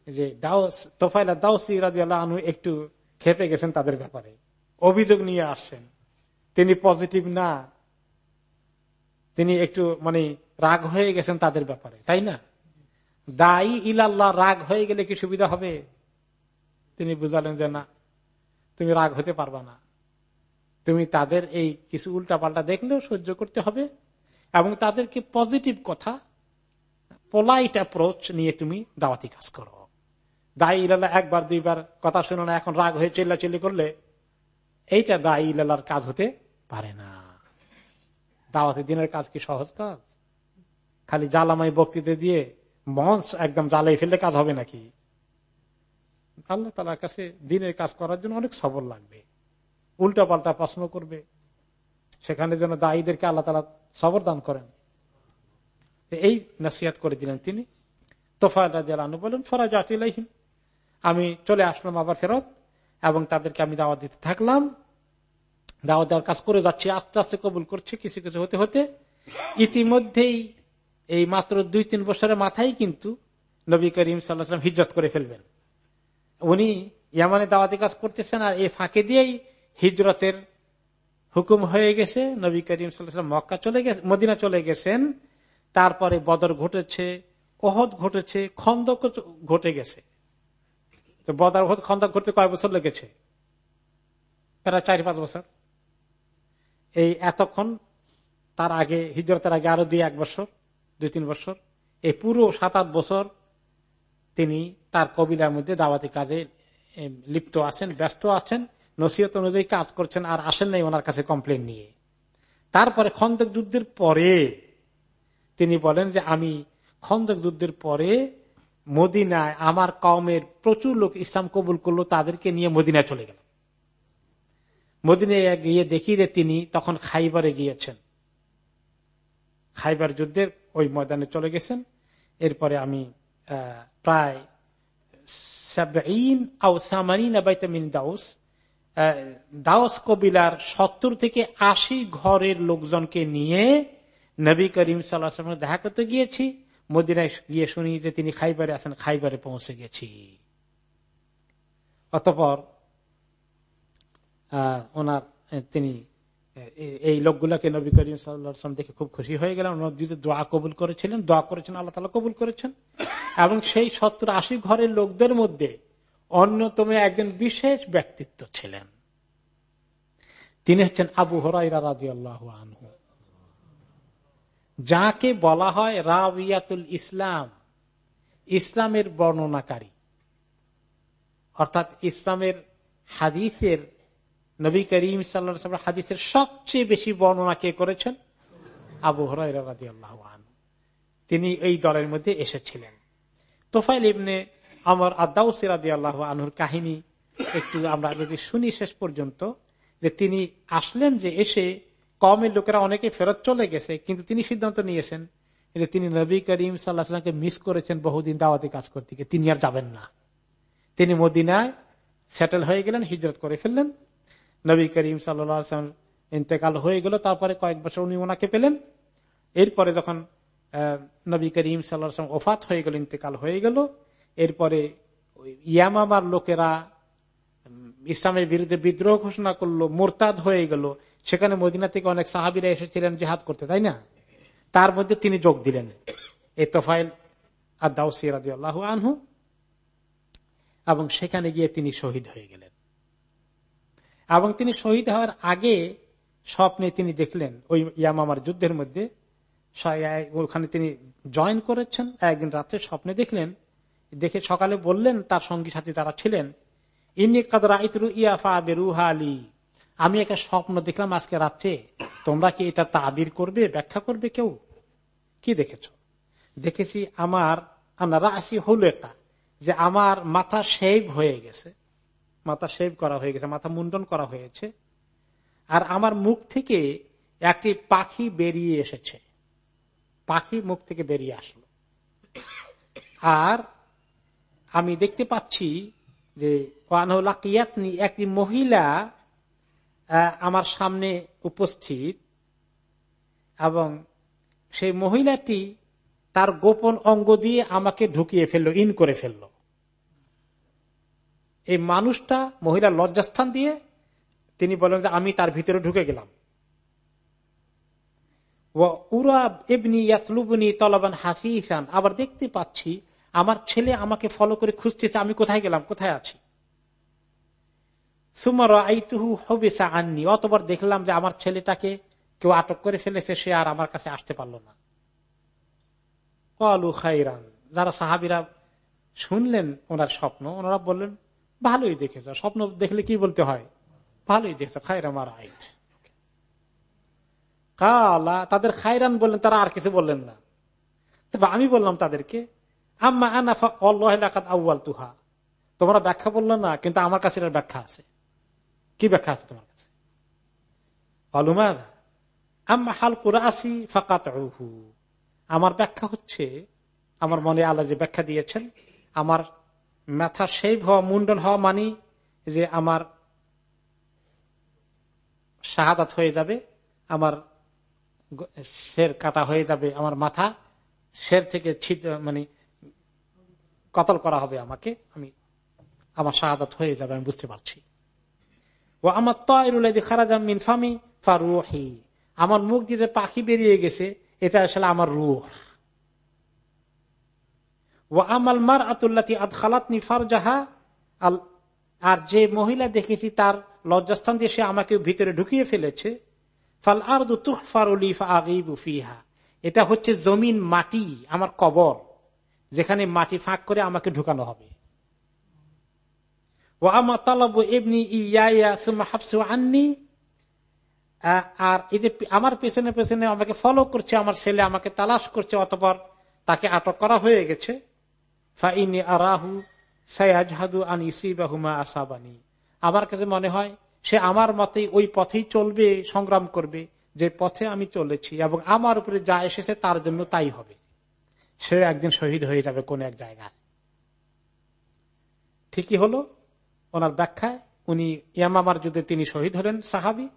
[SPEAKER 2] যে দাউস তোফাইলা দাউসি রাজিয়াল্লাহ একটু খেপে গেছেন তাদের ব্যাপারে। অভিযোগ নিয়ে আসছেন। তিনি পজিটিভ না তিনি একটু মানে রাগ হয়ে গেছেন তাদের ব্যাপারে, তাই না? দায়ী ইলাল্লাহ, রাগ হয়ে গেলে কি সুবিধা হবে? তিনি বুঝালেন যে না, তুমি রাগ হতে পারবা না। তুমি তাদের এই কিছু উল্টা পাল্টা দেখলেও সহ্য করতে হবে এবং তাদেরকে পজিটিভ কথা পোলাইট অ্যাপ্রোচ নিয়ে তুমি দাওয়াতি কাজ করো। দায়ী ইলাল্লাহ একবার, দুইবার কথা শুনে না, এখন রাগ হয়ে চিল্লাচিল্লি করলে, এইটা দায়ী ইলাল্লার কাজ হতে পারে না। দাওয়াতি দিনের কাজ কি সহজ কাজ? খালি জ্বালামাই বক্তৃতা দিয়ে মঞ্চ একদম জ্বালাই ফেললে কাজ হবে নাকি? আল্লাহ তালার কাছে দিনের কাজ করার জন্য অনেক সবর লাগবে। উল্টা পাল্টা প্রশ্ন করবে। সেখানে যেন দায়ীদেরকে আল্লাহ তালা সবর দান করেন। এই নাসিয়াত করে দিলেন তিনি। তোফায়ল বলেন ফরাজাতিলাহিম আমি চলে আসলাম আবার ফেরত এবং তাদেরকে আমি দাওয়াত দিতে থাকলাম। দাওয়াত দেওয়ার কাজ করে যাচ্ছে, আস্তে আস্তে কবুল করছে, কিছু কিছু হতে হতে ইতিমধ্যেই এই মাত্র দুই তিন বছরের মাথায় কিন্তু নবী করিম সাল্লাহাম হিজরত করে ফেলবেন। উনি ইয়ামানে দাওয়াতি কাজ করতেছেন আর এই ফাঁকে দিয়েই হিজরতের হুকুম হয়ে গেছে, নবী করিম সাল্লাহাম মক্কা চলে গেছে, মদিনা চলে গেছেন, তারপরে বদর ঘটেছে, ওহদ ঘটেছে, খন্দক ঘটে গেছে। তো বদর খন্দক ঘটতে কয় বছর লেগেছে? প্রায় চার পাঁচ বছর। এই এতক্ষণ তার আগে, হিজরতের আগে আরও দুই এক বছর দুই তিন বছর, এই পুরো সাত আট বছর তিনি তার কবিলার মধ্যে দাওয়াতি কাজে লিপ্ত আছেন, ব্যস্ত আছেন, নসিহত অনুযায়ী কাজ করছেন, আর আসেন নাই ওনার কাছে কমপ্লেন নিয়ে। তারপরে খন্দক যুদ্ধের পরে তিনি বলেন যে, আমি খন্দক যুদ্ধের পরে মদিনায় আমার কমের প্রচুর লোক ইসলাম কবুল করল, তাদেরকে নিয়ে মদিনায় চলে গেল মদিনায় গিয়ে দেখি যে তিনি তখন খাইবারে গিয়েছেন। খাইবার যুদ্ধের ওই ময়দানে চলে গেছেন। এরপরে আমি প্রায় দাউস দাউস কবিলার সত্তর থেকে আশি ঘরের লোকজনকে নিয়ে নবী করিম সাল্লাহ দেখা করতে গিয়েছি। মদিনায় গিয়ে শুনি যে তিনি খাইবারে আছেন, খাইবারে পৌঁছে গেছি। অতপর ওনার তিনি এই লোকগুলাকে নবী করিম সাল্লাম দেখে খুব খুশি হয়ে গেলেন। নদীতে দোয়া কবুল করেছিলেন। দোয়া করেছেন, আল্লাহ তালা কবুল করেছেন। এবং সেই সত্তর আশি ঘরের লোকদের মধ্যে অন্যতম একজন বিশেষ ব্যক্তিত্ব ছিলেন। তিনি হচ্ছেন আবু আনহু। যাকে বলা হয় রাবিয়াতুল ইসলাম, ইসলামের বর্ণনাকারী। অর্থাৎ ইসলামের হাদিসের নবী করিম সাল্লা হাদিসের সবচেয়ে বেশি বর্ণনা কে করেছেন? আবু হরাই তিনি এই দলের মধ্যে এসেছিলেন। তোফাইল ইবনে আমার আদাউ সিরাদি আল্লাহ আনহুর কাহিনী একটু আমরা যদি শুনি শেষ পর্যন্ত, যে তিনি আসলেন যে এসে কমের লোকেরা অনেকে ফেরত চলে গেছে, কিন্তু তিনি সিদ্ধান্ত নিয়েছেন যে তিনি নবী করিম সাল্লাহামকে মিস করেছেন বহুদিন দাওয়াতি কাজ করতে তিনি আর যাবেন না। তিনি মদিনায় সেটেল হয়ে গেলেন, হিজরত করে ফেললেন। নবী করিম সাল্লাম ইন্তেকাল হয়ে গেল, তারপরে কয়েক বছর উনি ওনাকে পেলেন। এরপরে যখন নবী করিম সাল্লাম ওফাত হয়ে গেল, ইন্তেকাল হয়ে গেল, এরপরে ইয়ামাবার লোকেরা ইসলামের বিরুদ্ধে বিদ্রোহ ঘোষণা করল, মোরতাদ হয়ে গেল। সেখানে মদিনা থেকে অনেক সাহাবিরা এসেছিলেন জেহাদ করতে, তাই না? তার মধ্যে তিনি যোগ দিলেন। এ তোফাইল আদাউসিরাহ আনহু। এবং সেখানে গিয়ে তিনি শহীদ হয়ে গেলেন। এবং তিনি শহীদ হওয়ার আগে স্বপ্নে তিনি দেখলেন, ওই ইয়ামামার যুদ্ধের মধ্যে ওখানে তিনি জয়েন করেছেন। একদিন রাত্রে স্বপ্নে দেখলেন, দেখে সকালে বললেন তার সঙ্গী সাথী তারা ছিলেন ইনি ইতরু ইয়াফা বেরুহা আলী আমি একটা স্বপ্ন দেখলাম আজকে রাত্রে তোমরা কি এটা তাবির করবে, ব্যাখ্যা করবে কেউ? কি দেখেছ? দেখেছি আমার আমরা রাশি হল যে আমার মাথা শেভ হয়ে গেছে। মাথা শেভ করা হয়ে গেছে, মাথা মুন্ডন করা হয়েছে। আর আমার মুখ থেকে একটি পাখি বেরিয়ে এসেছে। পাখি মুখ থেকে বেরিয়ে আসলো। আর আমি দেখতে পাচ্ছি যে একটি মহিলা আমার সামনে উপস্থিত। এবং সেই মহিলাটি তার গোপন অঙ্গ দিয়ে আমাকে ঢুকিয়ে ফেলল, ইন করে ফেলল। এই মানুষটা মহিলার লজ্জাস্থান দিয়ে তিনি বলেন যে আমি তার ভিতরে ঢুকে গেলাম। আবার দেখতে পাচ্ছি আমার ছেলে আমাকে ফলো করে খুঁজতেছে, আমি কোথায় গেলাম, কোথায় আছি? আননি অতবার দেখলাম যে আমার ছেলেটাকে কেউ আটক করে ফেলেছে, সে আর আমার কাছে আসতে পারল না। কলু খাইরান, যারা সাহাবিরা শুনলেন ওনার স্বপ্ন, ওনারা বললেন ভালোই দেখেছ। স্বপ্ন দেখলে কি বলতে হয়? ভালোই দেখছ। খাইরাম আর আইট কালা, তাদের খাইরান বললেন, তারা আর কিছু বললেন না। আমি বললাম তাদেরকে, আম্মা আনাফা তুহা তোমরা ব্যাখ্যা বলল না, কিন্তু আমার কাছে এটার ব্যাখ্যা আছে। কি ব্যাখ্যা আছে তোমার কাছে? আম্মা হাল কুরাসি আমার ব্যাখ্যা হচ্ছে, আমার মনে আল্লাহ যে ব্যাখ্যা দিয়েছেন, আমার মাথা সেই হওয়া মুন্ডন হওয়া মানি যে আমার শাহাদাত হয়ে যাবে, আমার শের কাটা হয়ে যাবে, আমার মাথা শের থেকে ছিদ মানে কতল করা হবে আমাকে, আমি আমার শাহাদাত হয়ে যাবে, আমি বুঝতে পারছি। ও আমার তয়রুল্লাদি খারাজাম মিনফামি ফারুহি। আমার মুখ দিয়ে যে পাখি বেরিয়ে গেছে, এটা আসলে আমার রুহ। আমাল মার আতুল্লাতি আদ খালাতনি ফারজাহা আল আর যে মহিলা দেখেছি তার লজ্জাস্থান দিয়ে সে আমাকে ভিতরে ঢুকিয়ে ফেলেছে। ফাল আর ফিহা। এটা হচ্ছে জমিন, মাটি, আমার কবর, যেখানে মাটি ফাঁক করে আমাকে ঢুকানো হবে। ও আমার তলব এমনি ইয়া হাফসু আননি আর এই যে আমার পেছনে পেছনে আমাকে ফলো করছে, আমার ছেলে আমাকে তালাশ করছে, অতপর তাকে আটক করা হয়ে গেছে। ফাইনি আরাহু সাইয়াজহাদু আন ইসিবাহুমা আসাবানি। আমার কাছে মনে হয়, সে আমার মতে ওই পথেই চলবে, সংগ্রাম করবে, যে পথে আমি চলেছি এবং আমার উপরে যা এসেছে তার জন্য তাই হবে। সে একদিন শহীদ হয়ে যাবে কোন এক জায়গায়। ঠিকই হলো, ওনার ব্যাখ্যায় উনি ইয়ামামার যুদ্ধে তিনি শহীদ হলেন, সাহাবি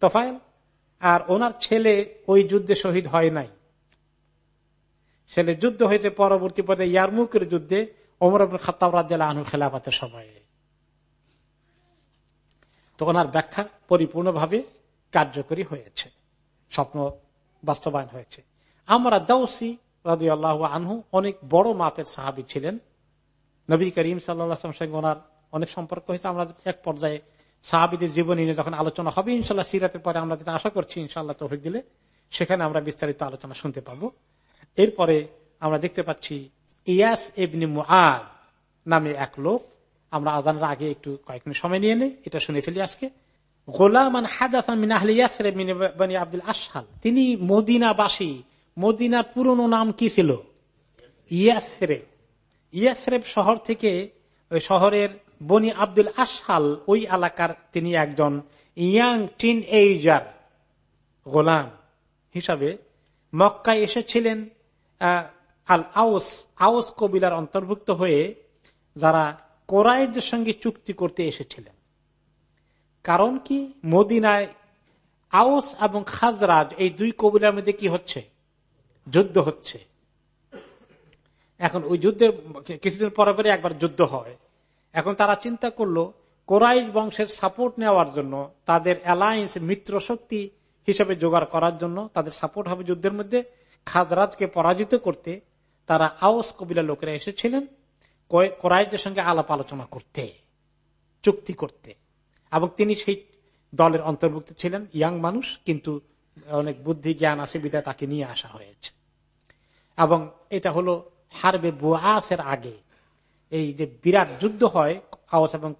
[SPEAKER 2] তোফায়েল, আর ওনার ছেলে ওই যুদ্ধে শহীদ হয় নাই। ছেলে যুদ্ধ হয়েছে পরবর্তী পর্যায়ে ইয়ারমুকের যুদ্ধে ওমর খাতাব রাজ্জাল আনু খেলাফাতের সময়ে। তো ওনার ব্যাখ্যা পরিপূর্ণভাবে কার্যকরী হয়েছে। স্বপ্ন বাস্তবায়ন হয়েছে। আমরা দাউসি রাজু আল্লাহ আনহু অনেক বড় মাপের সাহাবি ছিলেন। নবী করিম সাল্লাম সঙ্গে ওনার অনেক সম্পর্ক হয়েছে। আমরা এক পর্যায়ে সাহাবিদের জীবনী নিয়ে যখন আলোচনা হবে ইনশাল্লাহ সিরাতের পরে আমরা যেটা আশা করছি ইনশাল্লাহ তৌফিক দিলে, সেখানে আমরা বিস্তারিত আলোচনা শুনতে পাবো। এরপরে আমরা দেখতে পাচ্ছি ইয়াস এবনি মুআদ নামে এক লোক। আমরা আদানের আগে একটু কয়েক মিনিট সময় নিয়ে নেই এটা শুনে ফেলি আজকে। গোলামান হাদাসানি আব্দুল আসাল তিনি মদিনাবাসী। মদিনার পুরনো নাম কি ছিল? ইয়াসরে। ইয়াসরেব শহর থেকে ওই শহরের বনি আব্দুল আসাল ওই এলাকার তিনি একজন ইয়াং টিন এইজার গোলাম হিসাবে মক্কায় এসেছিলেন। আল আউস আউস কবিলার অন্তর্ভুক্ত হয়ে যারা কোরআদের সঙ্গে চুক্তি করতে এসেছিলেন। কারণ কি? মদিনায় আউস এবং খাজরাজ, এই দুই কবিলার মধ্যে কি হচ্ছে? যুদ্ধ হচ্ছে। এখন ওই যুদ্ধে কিছুদিন পরে পরে একবার যুদ্ধ হয়। এখন তারা চিন্তা করল, কোরাইশ বংশের সাপোর্ট নেওয়ার জন্য, তাদের অ্যালায়েন্স মিত্র শক্তি হিসেবে জোগাড় করার জন্য তাদের সাপোর্ট হবে যুদ্ধের মধ্যে। খাজরাজকে পরাজিত করতে তারা আওস কবিলা লোকেরা এসেছিলেন কোরআদের সঙ্গে আলাপ আলোচনা করতে, চুক্তি করতে। এবং তিনি সেই দলের অন্তর্ভুক্ত ছিলেন, ইয়াং মানুষ, কিন্তু অনেক বুদ্ধি, জ্ঞান, আছে, বিদায় তাকে নিয়ে আসা হয়েছে। এবং এটা হলো হারবে বুয়াফের আগে। এই যে বিরাট যুদ্ধ হয় আওয়াজ এবং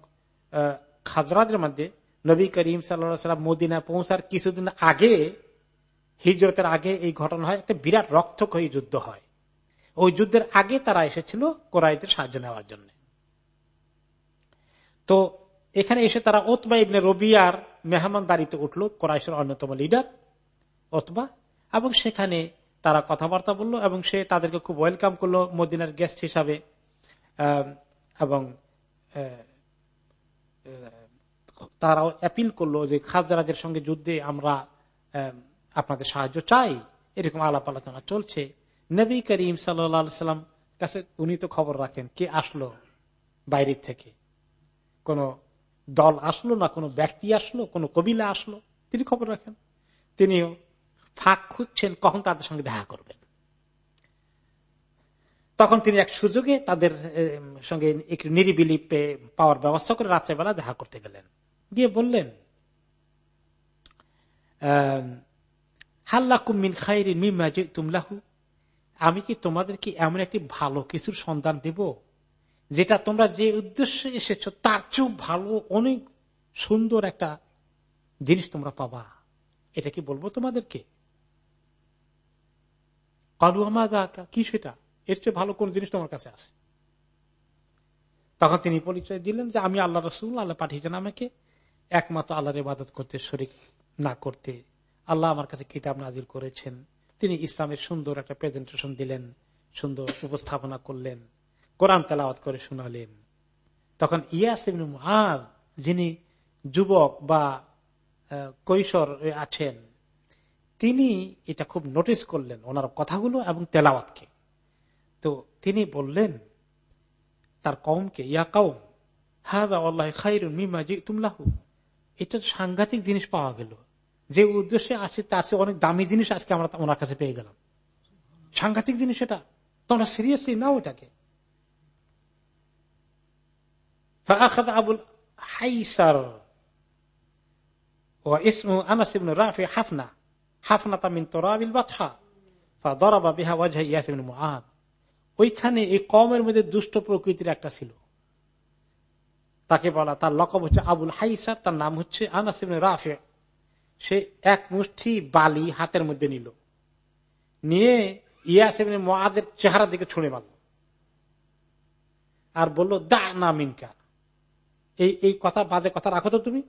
[SPEAKER 2] খাজরাদের মধ্যে, নবী করিম সাল্লাম মদিনা পৌঁছার কিছুদিন আগে হিজরতের আগে এই ঘটনা হয়। একটা বিরাট রক্তক্ষয়ী যুদ্ধ হয়। ওই যুদ্ধের আগে তারা এসেছিল কোরআদের সাহায্য নেওয়ার জন্য। তো এখানে এসে তারা ওতবা ইবনে রবিয়ার মেহমানদারিতে উঠল কোরআশের অন্যতম লিডার ওতবা এবং সেখানে তারা কথাবার্তা বলল এবং সে তাদেরকে খুব ওয়েলকাম করল মদিনার গেস্ট হিসাবে এবং তারাও অ্যাপিল করল যে খাজরাজের সঙ্গে যুদ্ধে আমরা আপনাদের সাহায্য চাই। এরকম আলাপ আলোচনা চলছে। নবী করিম সাল্লাম কাছে উনি তো খবর রাখেন কে আসলো বাইরের থেকে। কোন দল আসলো না, কোনো ব্যক্তি আসলো, কোনো কবিলা আসলো, তিনি খবর রাখেন। তিনিও ফাঁক খুঁজছেন কখন তাদের সঙ্গে দেখা করবেন। তখন তিনি এক সুযোগে তাদের সঙ্গে একটু নিরিবিলি পাওয়ার ব্যবস্থা করে রাত্রেবেলা দেখা করতে গেলেন। গিয়ে বললেন হাল্লাকুমিন খাইরিন মিমা তুমলাহু আমি কি তোমাদেরকে এমন একটি ভালো কিছুর সন্ধান দেব, যেটা তোমরা যে উদ্দেশ্যে এসেছ, তার চেয়েও ভালো, অনেক সুন্দর একটা জিনিস তোমরা পাবা। এটা কি বলব তোমাদেরকে? কি সেটা? এর চেয়ে ভালো কোন জিনিস তোমার কাছে আছে? তখন তিনি পরিচয় দিলেন যে, আমি আল্লাহ রসুল, আল্লাহ পাঠিয়েছেন আমাকে, একমাত্র আল্লাহর ইবাদত করতে, শরিক না করতে। আল্লাহ আমার কাছে কিতাব নাজির করেছেন। তিনি ইসলামের সুন্দর একটা প্রেজেন্টেশন দিলেন, সুন্দর উপস্থাপনা করলেন, কোরআন তেলাওয়াত করে শোনালেন। তখন ইয়াস মুআদ যিনি যুবক বা কৈশোর আছেন, তিনি এটা খুব নোটিস করলেন ওনার কথাগুলো এবং তেলাওয়াতকে। তো তিনি বললেন, তার কমকে ইয়া কৌম হ্যাঁ জি তুমলাহু এটা সাংঘাতিক জিনিস পাওয়া গেল। যে উদ্দেশ্যে আছে, তার চেয়ে অনেক দামি জিনিস আজকে আমরা ওনার কাছে পেয়ে গেলাম। সাংঘাতিক জিনিস এটা তোমরা সিরিয়াসলি নাও এটাকে। আবুল হাইসার ওইখানে এই কমের মধ্যে দুষ্ট প্রকৃতির একটা ছিল। তাকে বলা, তার লকব হচ্ছে আবুল হাইসার, তার নাম হচ্ছে আনাস রাফি। সে এক মুষ্টি বালি হাতের মধ্যে নিল। নিয়ে ইয়াস ইবনে চেহারা দিকে ছুঁড়ে মারল। আর বলল দা না মিনকা। এই এই কথা বাজে কথা রাখো তো তুমি।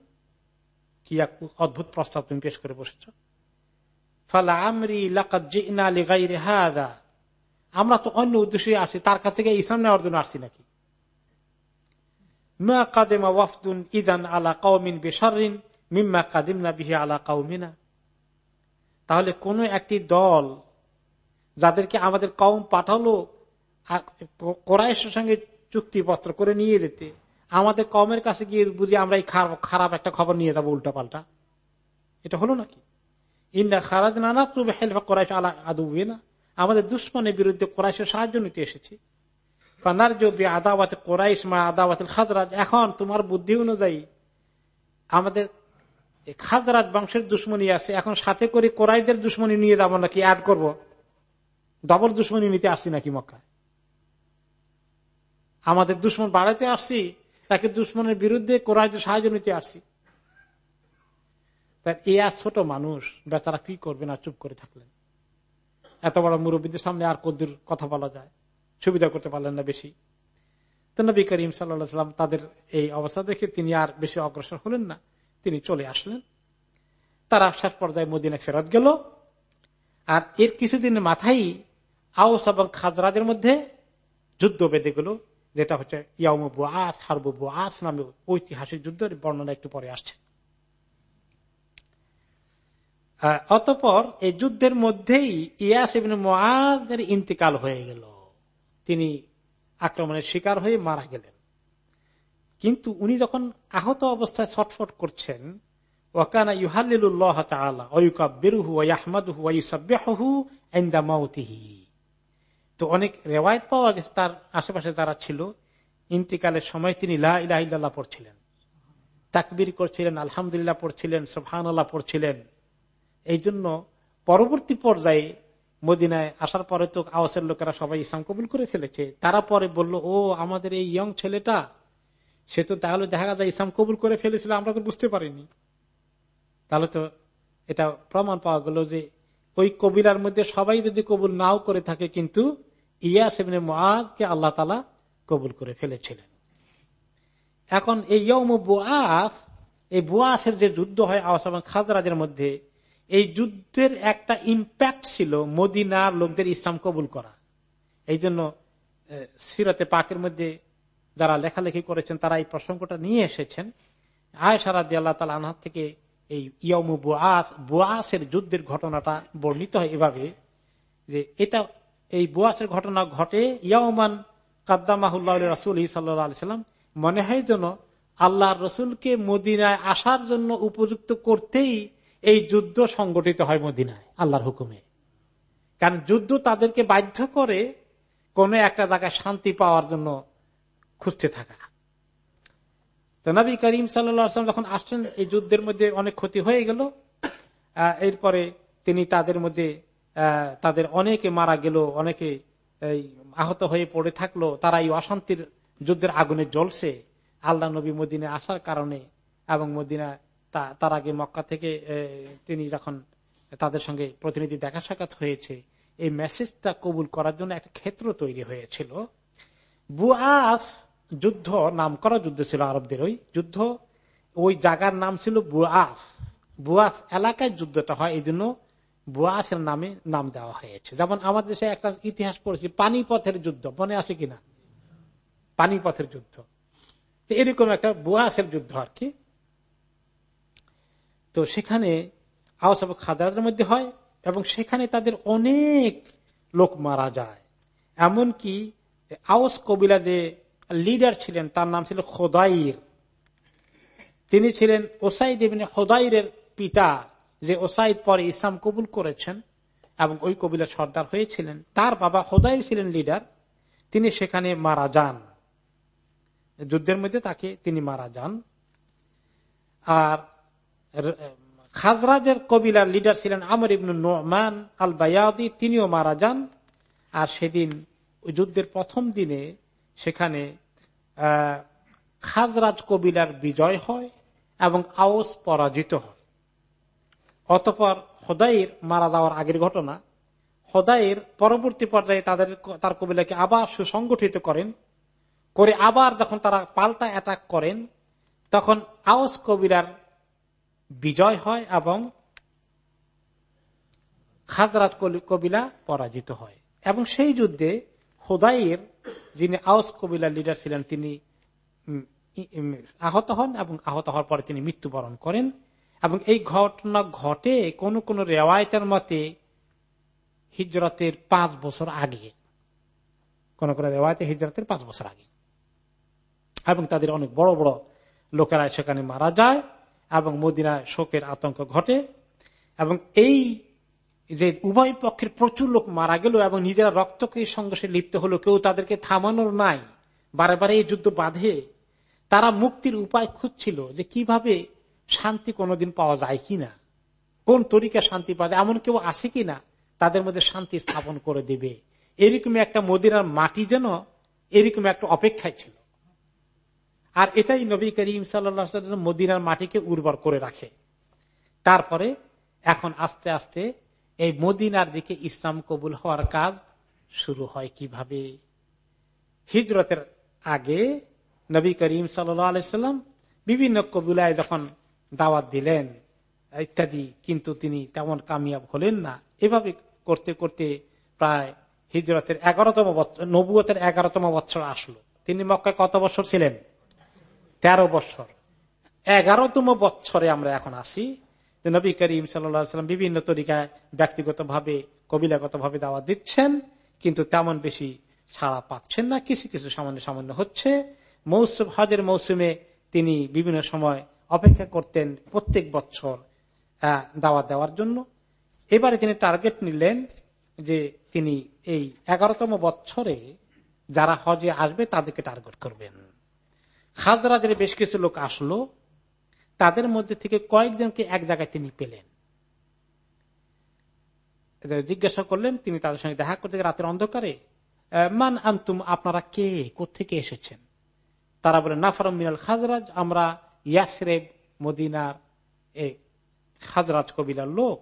[SPEAKER 2] কি এক অদ্ভুত প্রস্তাব তুমি পেশ করে বসেছ। আমরা তো অন্য উদ্দেশ্যে আসি, তার কাছে গিয়ে ইসলাম নেওয়ার জন্য আসছি নাকি? তাহলে কোন একটি দল যাদেরকে আমাদের কম পাঠালো কোরআশের সঙ্গে চুক্তিপত্র করে নিয়ে যেতে, আমাদের কমের কাছে গিয়ে বুঝি আমরা এই খারাপ একটা খবর নিয়ে যাব উল্টা পাল্টা এটা হলো নাকি? ইন্ডা খারাজ না তুমি হেলফা করাইশ আলা আদু না আমাদের দুশ্মনের বিরুদ্ধে কোরাইশের সাহায্য নিতে এসেছি। আদাওয়াতে কোরাইশ মা আদাওয়াতের খাজরাজ। এখন তোমার বুদ্ধি অনুযায়ী আমাদের খাজরাজ বংশের দুশ্মনী আছে, এখন সাথে করে কোরাইদের দুশ্মনী নিয়ে যাব নাকি অ্যাড করব? ডবল দুশ্মনী নিতে আসছি নাকি মক্কায়? আমাদের দুশ্মন বাড়াতে আসছি, তাকে দুশ্মনের বিরুদ্ধে কোরআনের সাহায্য নিতে আসছি। এ আর ছোট মানুষ, বেচারা কি করবে না, চুপ করে থাকলেন। এত বড় মুরব্বীদের সামনে আর কদ্দুর কথা বলা যায়, সুবিধা করতে পারলেন না বেশি। তো নবী করিম সাল্লাম তাদের এই অবস্থা দেখে তিনি আর বেশি অগ্রসর হলেন না। তিনি চলে আসলেন। তারা শেষ পর্যায়ে মদিনা ফেরত গেল। আর এর কিছুদিন মাথায় আউস এবং খাজরাদের মধ্যে যুদ্ধ বেঁধে গেল, যেটা হচ্ছে ইয়াউম বুয়াস হারবু বুয়াস নামে ঐতিহাসিক যুদ্ধের বর্ণনা একটু পরে আসছে। অতপর এই যুদ্ধের মধ্যেই ইয়াস ইবিন ইন্তিকাল হয়ে গেল। তিনি আক্রমণের শিকার হয়ে মারা গেলেন। কিন্তু উনি যখন আহত অবস্থায় ছটফট করছেন, ওয়াকানা ইউহাল্লিল্লাহ তাআলা ওয়ায়ুকাব্বিরুহু ওয়া ইয়াহমাদুহু ওয়া ইউসাব্বিহুহু ইনদা মাউতিহি। তো অনেক রেওয়ায়ত পাওয়া গেছে তার আশেপাশে যারা ছিল, ইন্তিকালের সময় তিনি লাহ পড়ছিলেন। তাকবির করছিলেন, আলহামদুলিল্লাহ পড়ছিলেন সোহান আল্লাহ পড়ছিলেন। এই জন্য পরবর্তী পর্যায়ে মদিনায় আসার পরে তো আওয়াসের লোকেরা সবাই ইসলাম কবুল করে ফেলেছে। তারা পরে বলল, ও আমাদের এই ইয়ং ছেলেটা সে তো তাহলে দেখা যায় ইসলাম কবুল করে ফেলেছিল, আমরা তো বুঝতে পারিনি। তাহলে তো এটা প্রমাণ পাওয়া গেল যে ওই কবিরার মধ্যে সবাই যদি কবুল নাও করে থাকে, কিন্তু ইয়াস এমনি আল্লাহ তালা কবুল করে ফেলেছিলেন। এখন এই বুয়াস এই বুয়াসের যে যুদ্ধ হয় আওয়াস খাজরাজের মধ্যে, এই যুদ্ধের একটা ইম্প্যাক্ট ছিল মদিনার লোকদের ইসলাম কবুল করা। এই জন্য সিরতে পাকের মধ্যে যারা লেখালেখি করেছেন, তারা এই প্রসঙ্গটা নিয়ে এসেছেন। আয় সারা দিয়ে আল্লাহ তালা আনহার থেকে এই ইয়মু বুয়াস বুয়াসের যুদ্ধের ঘটনাটা বর্ণিত হয় এভাবে যে এটা, এই বুয়াসের ঘটনা ঘটে ইয়মান কাদ্দামাহুল্লাহ রাসুল সাল্লাম। মনে হয় যেন আল্লাহ রসুলকে মদিনায় আসার জন্য উপযুক্ত করতেই এই যুদ্ধ সংগঠিত হয় মদিনায়, আল্লাহর হুকুমে। কারণ যুদ্ধ তাদেরকে বাধ্য করে কোন একটা জায়গায় শান্তি পাওয়ার জন্য খুঁজতে থাকা। নবী করিম সাল্লাম যখন আসছেন, এই যুদ্ধের মধ্যে অনেক ক্ষতি হয়ে গেল। এরপরে তিনি তাদের মধ্যে তাদের অনেকে মারা গেল, অনেকে আহত হয়ে পড়ে থাকল। তারা এই অশান্তির যুদ্ধের আগুনে জ্বলছে। আল্লাহ নবী মদিনে আসার কারণে এবং মদিনা তার আগে মক্কা থেকে তিনি যখন তাদের সঙ্গে প্রতিনিধি দেখা সাক্ষাৎ হয়েছে, এই মেসেজটা কবুল করার জন্য একটা ক্ষেত্র তৈরি হয়েছিল। বুয়াফ যুদ্ধ নাম করা যুদ্ধ ছিল আরবদের। ওই যুদ্ধ, ওই জায়গার নাম ছিল বুয়াস। বুয়াস এলাকায় যুদ্ধটা হয় এই জন্য বুয়াসের নামে নাম দেওয়া হয়েছে। যেমন আমাদের দেশে একটা ইতিহাস পড়েছি, পানিপথের যুদ্ধ। মনে আছে কিনা? পানিপথের যুদ্ধ। এরকম একটা বুয়াসের যুদ্ধ আর কি। তো সেখানে আওস খাদারের মধ্যে হয় এবং সেখানে তাদের অনেক লোক মারা যায়। এমনকি আওস কবিলা যে লিডার ছিলেন, তার নাম ছিল খোদাইর। তিনি ছিলেন ওসাইদ হোদাইরের পিতা, যে ওসাইদ পরে ইসলাম কবুল করেছেন এবং ওই কবিলার সর্দার হয়েছিলেন। তার বাবা হোদাইর ছিলেন লিডার, তিনি সেখানে মারা যান। যুদ্ধের মধ্যে তাকে তিনি মারা যান। আর খাজরাজের কবিলার লিডার ছিলেন আমর ইবনু নোমান আল বায়াদি তিনিও মারা যান। আর সেদিন ওই যুদ্ধের প্রথম দিনে সেখানে খাজরাজ কবিলার বিজয় হয় এবং আওস পরাজিত হয়। অতপর হদাইর মারা যাওয়ার আগের ঘটনা হদাইর পরবর্তী পর্যায়ে তাদের তার কবিলাকে আবার সুসংগঠিত করেন, করে আবার যখন তারা পাল্টা অ্যাটাক করেন, তখন আওস কবিলার বিজয় হয় এবং খাজরাজ কবিলা পরাজিত হয়। এবং সেই যুদ্ধে হোদাইয়ের যিনি আউস কবিলার লিডার ছিলেন, তিনি আহত হন এবং আহত হওয়ার পরে তিনি মৃত্যুবরণ করেন। এবং এই ঘটনা ঘটে কোন কোন রেওয়ায়তের মতে হিজরতের পাঁচ বছর আগে। কোন কোন রেওয়ায়তে হিজরতের পাঁচ বছর আগে। এবং তাদের অনেক বড় বড় লোকেরা সেখানে মারা যায় এবং মদিনায় শোকের আতঙ্ক ঘটে। এবং এই যে উভয় পক্ষের প্রচুর লোক মারা গেল এবং নিজেরা রক্তকে সংঘর্ষে লিপ্ত হলো, কেউ তাদেরকে থামানোর নাই বারে বারে এই যুদ্ধ বাঁধে। তারা মুক্তির উপায় খুঁজছিল যে কীভাবে শান্তি কোনোদিন পাওয়া যায় কিনা, কোন তরিকা শান্তি পাওয়া যায়, এমন কেউ আছে কিনা, তাদের মধ্যে শান্তি স্থাপন করে দেবে। এরকম একটা মদিনার মাটি যেন এরকম একটা অপেক্ষায় ছিল। আর এটাই নবী করিম সাল্লা মদিনার মাটিকে উর্বর করে রাখে। তারপরে এখন আস্তে আস্তে এই মদিনার দিকে ইসলাম কবুল হওয়ার কাজ শুরু হয় কীভাবে? হিজরতের আগে নবী করিম সাল্লাম বিভিন্ন কবুলায় যখন দাওয়াত দিলেন, ইত্যাদি, কিন্তু তিনি তেমন কামিয়াব হলেন না। এভাবে করতে করতে প্রায় হিজরতের এগারোতম বছর নবুয়তের এগারোতম বছর আসলো। তিনি মক্কায় কত বছর ছিলেন? তেরো বছর এগারোতম বছরে আমরা এখন আসি নবী করিম সাল্লাম বিভিন্ন তরিকায় ব্যক্তিগত ভাবে কবিলাগত ভাবে দাওয়া দিচ্ছেন, কিন্তু তেমন বেশি ছাড়া পাচ্ছেন না, কিছু কিছু সামান্য সামান্য হচ্ছে। মৌসুম, হজের মৌসুমে তিনি বিভিন্ন সময় অপেক্ষা করতেন প্রত্যেক বছর দাওয়া দেওয়ার জন্য। এবারে তিনি টার্গেট নিলেন যে তিনি এই এগারোতম বছরে যারা হজে আসবে তাদেরকে টার্গেট করবেন। খাজরাজের বেশ কিছু লোক আসলো তাদের মধ্যে থেকে কয়েকজনকে এক জায়গায় তিনি পেলেন। জিজ্ঞাসা করলেন, তিনি তাদের সঙ্গে দেখা করতে রাতের অন্ধকারে মান আন্তুম, আপনারা কে? কোথেকে এসেছেন? তারা বলে নাফারম মিনাল খাজরাজ, আমরা ইয়াসরেব মদিনার এ খাজরাজ কবিলার লোক।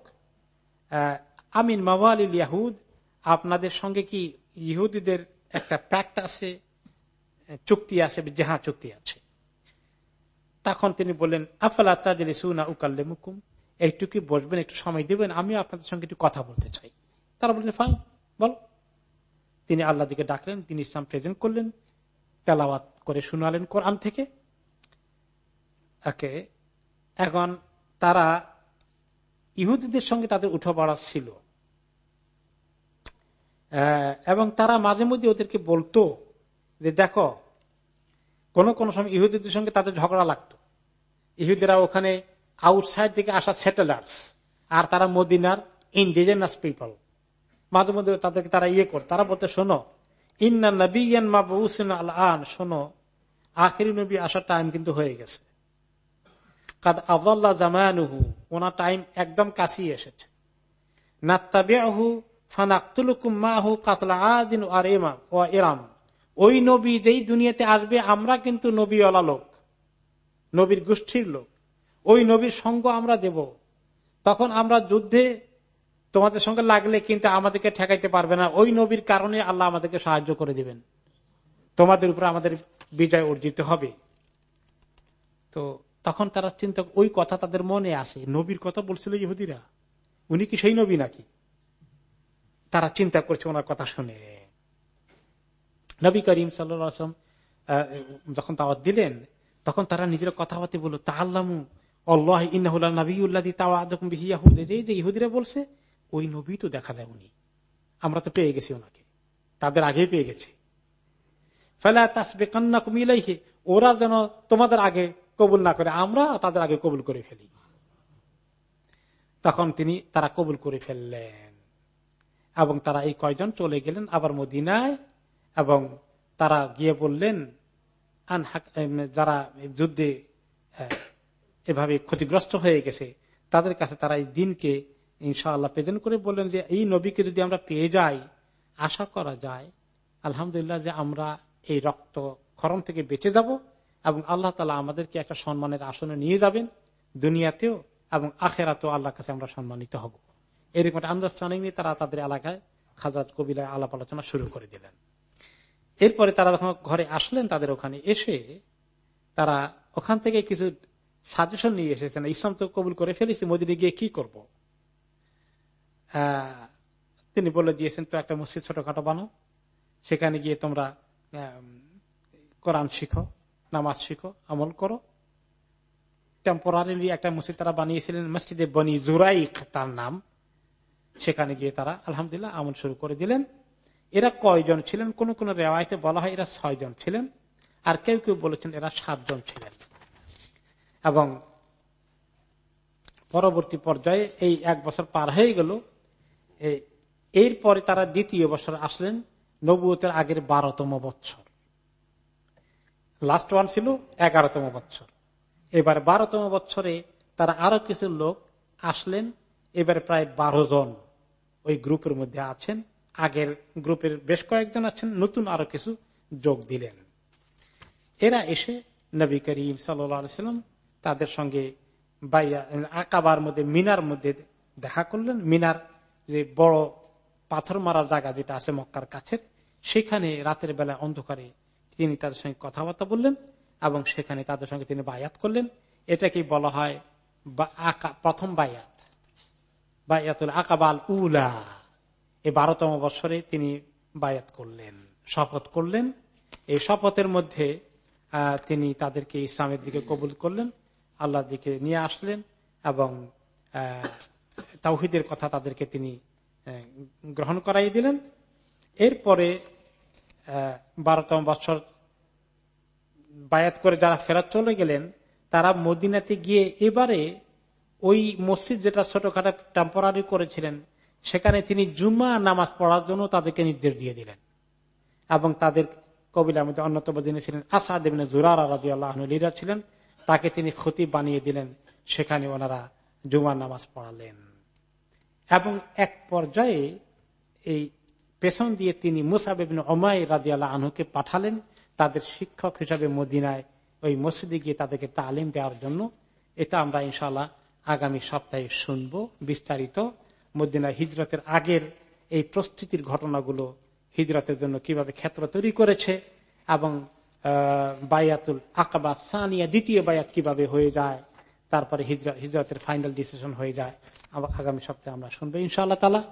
[SPEAKER 2] আমিন মাওয়াল ইয়াহুদ, আপনাদের সঙ্গে কি ইহুদিদের একটা প্যাক্ট আছে? চুক্তি আছে, যাহা চুক্তি আছে। তখন তিনি বললেন, আফালা তাদের সুনা উকাল্লে মুকুম এইটুকু বসবেন, একটু সময় দিবেন, আমিও আপনাদের সঙ্গে একটু কথা বলতে চাই। তারা বললেন, ফাইন, বল। তিনি আল্লাহ দিকে ডাকলেন, তিনি ইসলাম প্রেজেন্ট করলেন, তেলাওয়াত করে শুনালেন কোরআন থেকে। এখন তারা ইহুদিদের সঙ্গে তাদের উঠা পড়া ছিল এবং তারা মাঝে মধ্যে ওদেরকে বলতো যে, দেখো কোন কোন সময় ইহুদিদের সঙ্গে তাদের ঝগড়া লাগতো। ইহুদিরা ওখানে আউটসাইড থেকে আসা সেটেলার্স আর তারা মদিনার ইন্ডিজেনাস পিপল মাঝে মধ্যে তাদেরকে তারা ইয়ে কর তারা বলতে, শোনো, ইন্না নবী আল আন শোনো, আখেরি নবী আসার টাইম কিন্তু হয়ে গেছে। কাদ আল্লাহ জামায়ানুহু ওনার টাইম একদম কাছেই এসেছে। নাত্তাবিয়াহু ফানাক্তুলুকুম মাহু কাতলা আদিন আর ও এরাম ওই নবী যেই দুনিয়াতে আসবে, আমরা কিন্তু নবীওয়ালা লোক, নবীর গোষ্ঠীর লোক। ওই নবীর সঙ্গ আমরা দেব। তখন আমরা যুদ্ধে তোমাদের সঙ্গে লাগলে কিন্তু আমাদেরকে ঠেকাইতে পারবে না। ওই নবীর কারণে আল্লাহ আমাদেরকে সাহায্য করে দিবেন। তোমাদের উপর আমাদের বিজয় অর্জিত হবে। তো তখন তারা চিন্তা, ওই কথা তাদের মনে আসে। নবীর কথা বলছিল ইহুদিরা। উনি কি সেই নবী নাকি? তারা চিন্তা করছে, ওনার কথা শুনে। নবী করিম সাল্লাম যখন দাওয়াত দিলেন, তখন তারা নিজের কথাবার্তা বলল তাহ্লামু আল্লাহ ইহুদিরা বলছে, ওই নবী তো দেখা যায় উনি। আমরা তো পেয়ে গেছি ওনাকে। তাদের আগেই পেয়ে গেছি। ওরা যেন তোমাদের আগে কবুল না করে, আমরা তাদের আগে কবুল করে ফেলি। তখন তিনি, তারা কবুল করে ফেললেন। এবং তারা এই কয়জন চলে গেলেন? আবার মদিনায় এবং তারা গিয়ে বললেন যারা যুদ্ধে এভাবে ক্ষতিগ্রস্ত হয়ে গেছে, তাদের কাছে তারা এই দিনকে ইনশাআল্লাহ প্রেজেন্ট করে বললেন যে, এই নবীকে যদি আমরা পেয়ে যাই, আশা করা যায়, আলহামদুলিল্লাহ যে আমরা এই রক্ত খরম থেকে বেঁচে যাব এবং আল্লাহ তালা আমাদেরকে একটা সম্মানের আসনে নিয়ে যাবেন দুনিয়াতেও এবং আখেরাতেও আল্লাহর কাছে আমরা সম্মানিত হব। এরকম আন্দাজটানিং নিয়ে তারা তাদের এলাকায় খাজাত কবিলায় আলাপ আলোচনা শুরু করে দিলেন। এরপরে তারা যখন ঘরে আসলেন তাদের ওখানে এসে তারা ওখান থেকে কিছু সাজেশন নিয়ে এসেছেন, ইসলাম তো কবুল করে ফেলেছি মোদিনে গিয়ে কি করব? তিনি বলে দিয়েছেন, তো একটা মসজিদ ছোটখাটো বানো সেখানে গিয়ে তোমরা কোরআন শিখো, নামাজ শিখো, আমল করো। টেম্পোরারি একটা মসজিদ তারা বানিয়েছিলেন, মসজিদে বনি জুরাইক তার নাম। সেখানে গিয়ে তারা আলহামদুলিল্লাহ আমল শুরু করে দিলেন। এরা কয়জন ছিলেন? কোন কোন রেওয়ায়তে বলা হয় এরা ছয়জন ছিলেন। আর কেউ কেউ বলেছেন এরা সাতজন ছিলেন। এবং পরবর্তী পর্যায়ে এই এক বছর পার হয়ে গেল। এরপরে তারা দ্বিতীয় বছর আসলেন নবুয়তের আগের বারোতম বৎসর। লাস্ট ওয়ান ছিল এগারোতম বৎসর। এবার বারোতম বৎসরে তারা আরও কিছু লোক আসলেন। এবারে প্রায় বারো জন ওই গ্রুপের মধ্যে আছেন। আগের গ্রুপের বেশ কয়েকজন আছেন, নতুন আরও কিছু যোগ দিলেন। এরা এসে নবী করিম সাল্লাম তাদের সঙ্গে আকাবার মধ্যে, মিনার মধ্যে দেখা করলেন। মিনার যে বড় পাথর মারার জায়গা যেটা আছে মক্কার কাছের, সেখানে রাতের বেলা অন্ধকারে তিনি তাদের সঙ্গে কথাবার্তা বললেন এবং সেখানে তাদের সঙ্গে তিনি বায়াত করলেন। এটাকে বলা হয় প্রথম বায়াত বায়াতুল আকাবাল উলা। এই বারোতম বছরে তিনি বায়াত করলেন, শপথ করলেন। এই শপথের মধ্যে তিনি তাদেরকে ইসলামের দিকে কবুল করলেন, আল্লাহর দিকে নিয়ে আসলেন এবং তাওহিদের কথা তাদেরকে তিনি গ্রহণ করাই দিলেন। এরপরে বারোতম বছর বায়াত করে যারা ফেরত চলে গেলেন, তারা মদিনাতে গিয়ে এবারে ওই মসজিদ যেটা ছোটখাটো টেম্পোরারি করেছিলেন সেখানে তিনি জুম্মা নামাজ পড়ার জন্য তাদেরকে নির্দেশ দিয়ে দিলেন। এবং তাদের কবিলার মধ্যে অন্যতম যিনি ছিলেন আসাদ জুরার রাজি আল্লাহ লিডার ছিলেন, তাকে তিনি ক্ষতি বানিয়ে দিলেন। সেখানে ওনারা জুমার নামাজ পড়ালেন। এবং এক পর্যায়ে এই পেছন দিয়ে তিনি মুসাবিন অমাই রাজি আল্লাহ আনহুকে পাঠালেন তাদের শিক্ষক হিসাবে মদিনায় ওই মসজিদে গিয়ে তাদেরকে তালিম দেওয়ার জন্য। এটা আমরা ইনশাল্লাহ আগামী সপ্তাহে শুনব বিস্তারিত। মদিনা হিজরতের আগের এই প্রস্তুতির ঘটনাগুলো হিজরতের জন্য কীভাবে ক্ষেত্র তৈরি করেছে এবং বায়াতুল আকাবা সানিয়া, দ্বিতীয় বায়াত কীভাবে হয়ে যায়, তারপরে হিজরতের ফাইনাল ডিসিশন হয়ে যায় আগামী সপ্তাহে আমরা শুনব ইনশাআল্লাহ তালা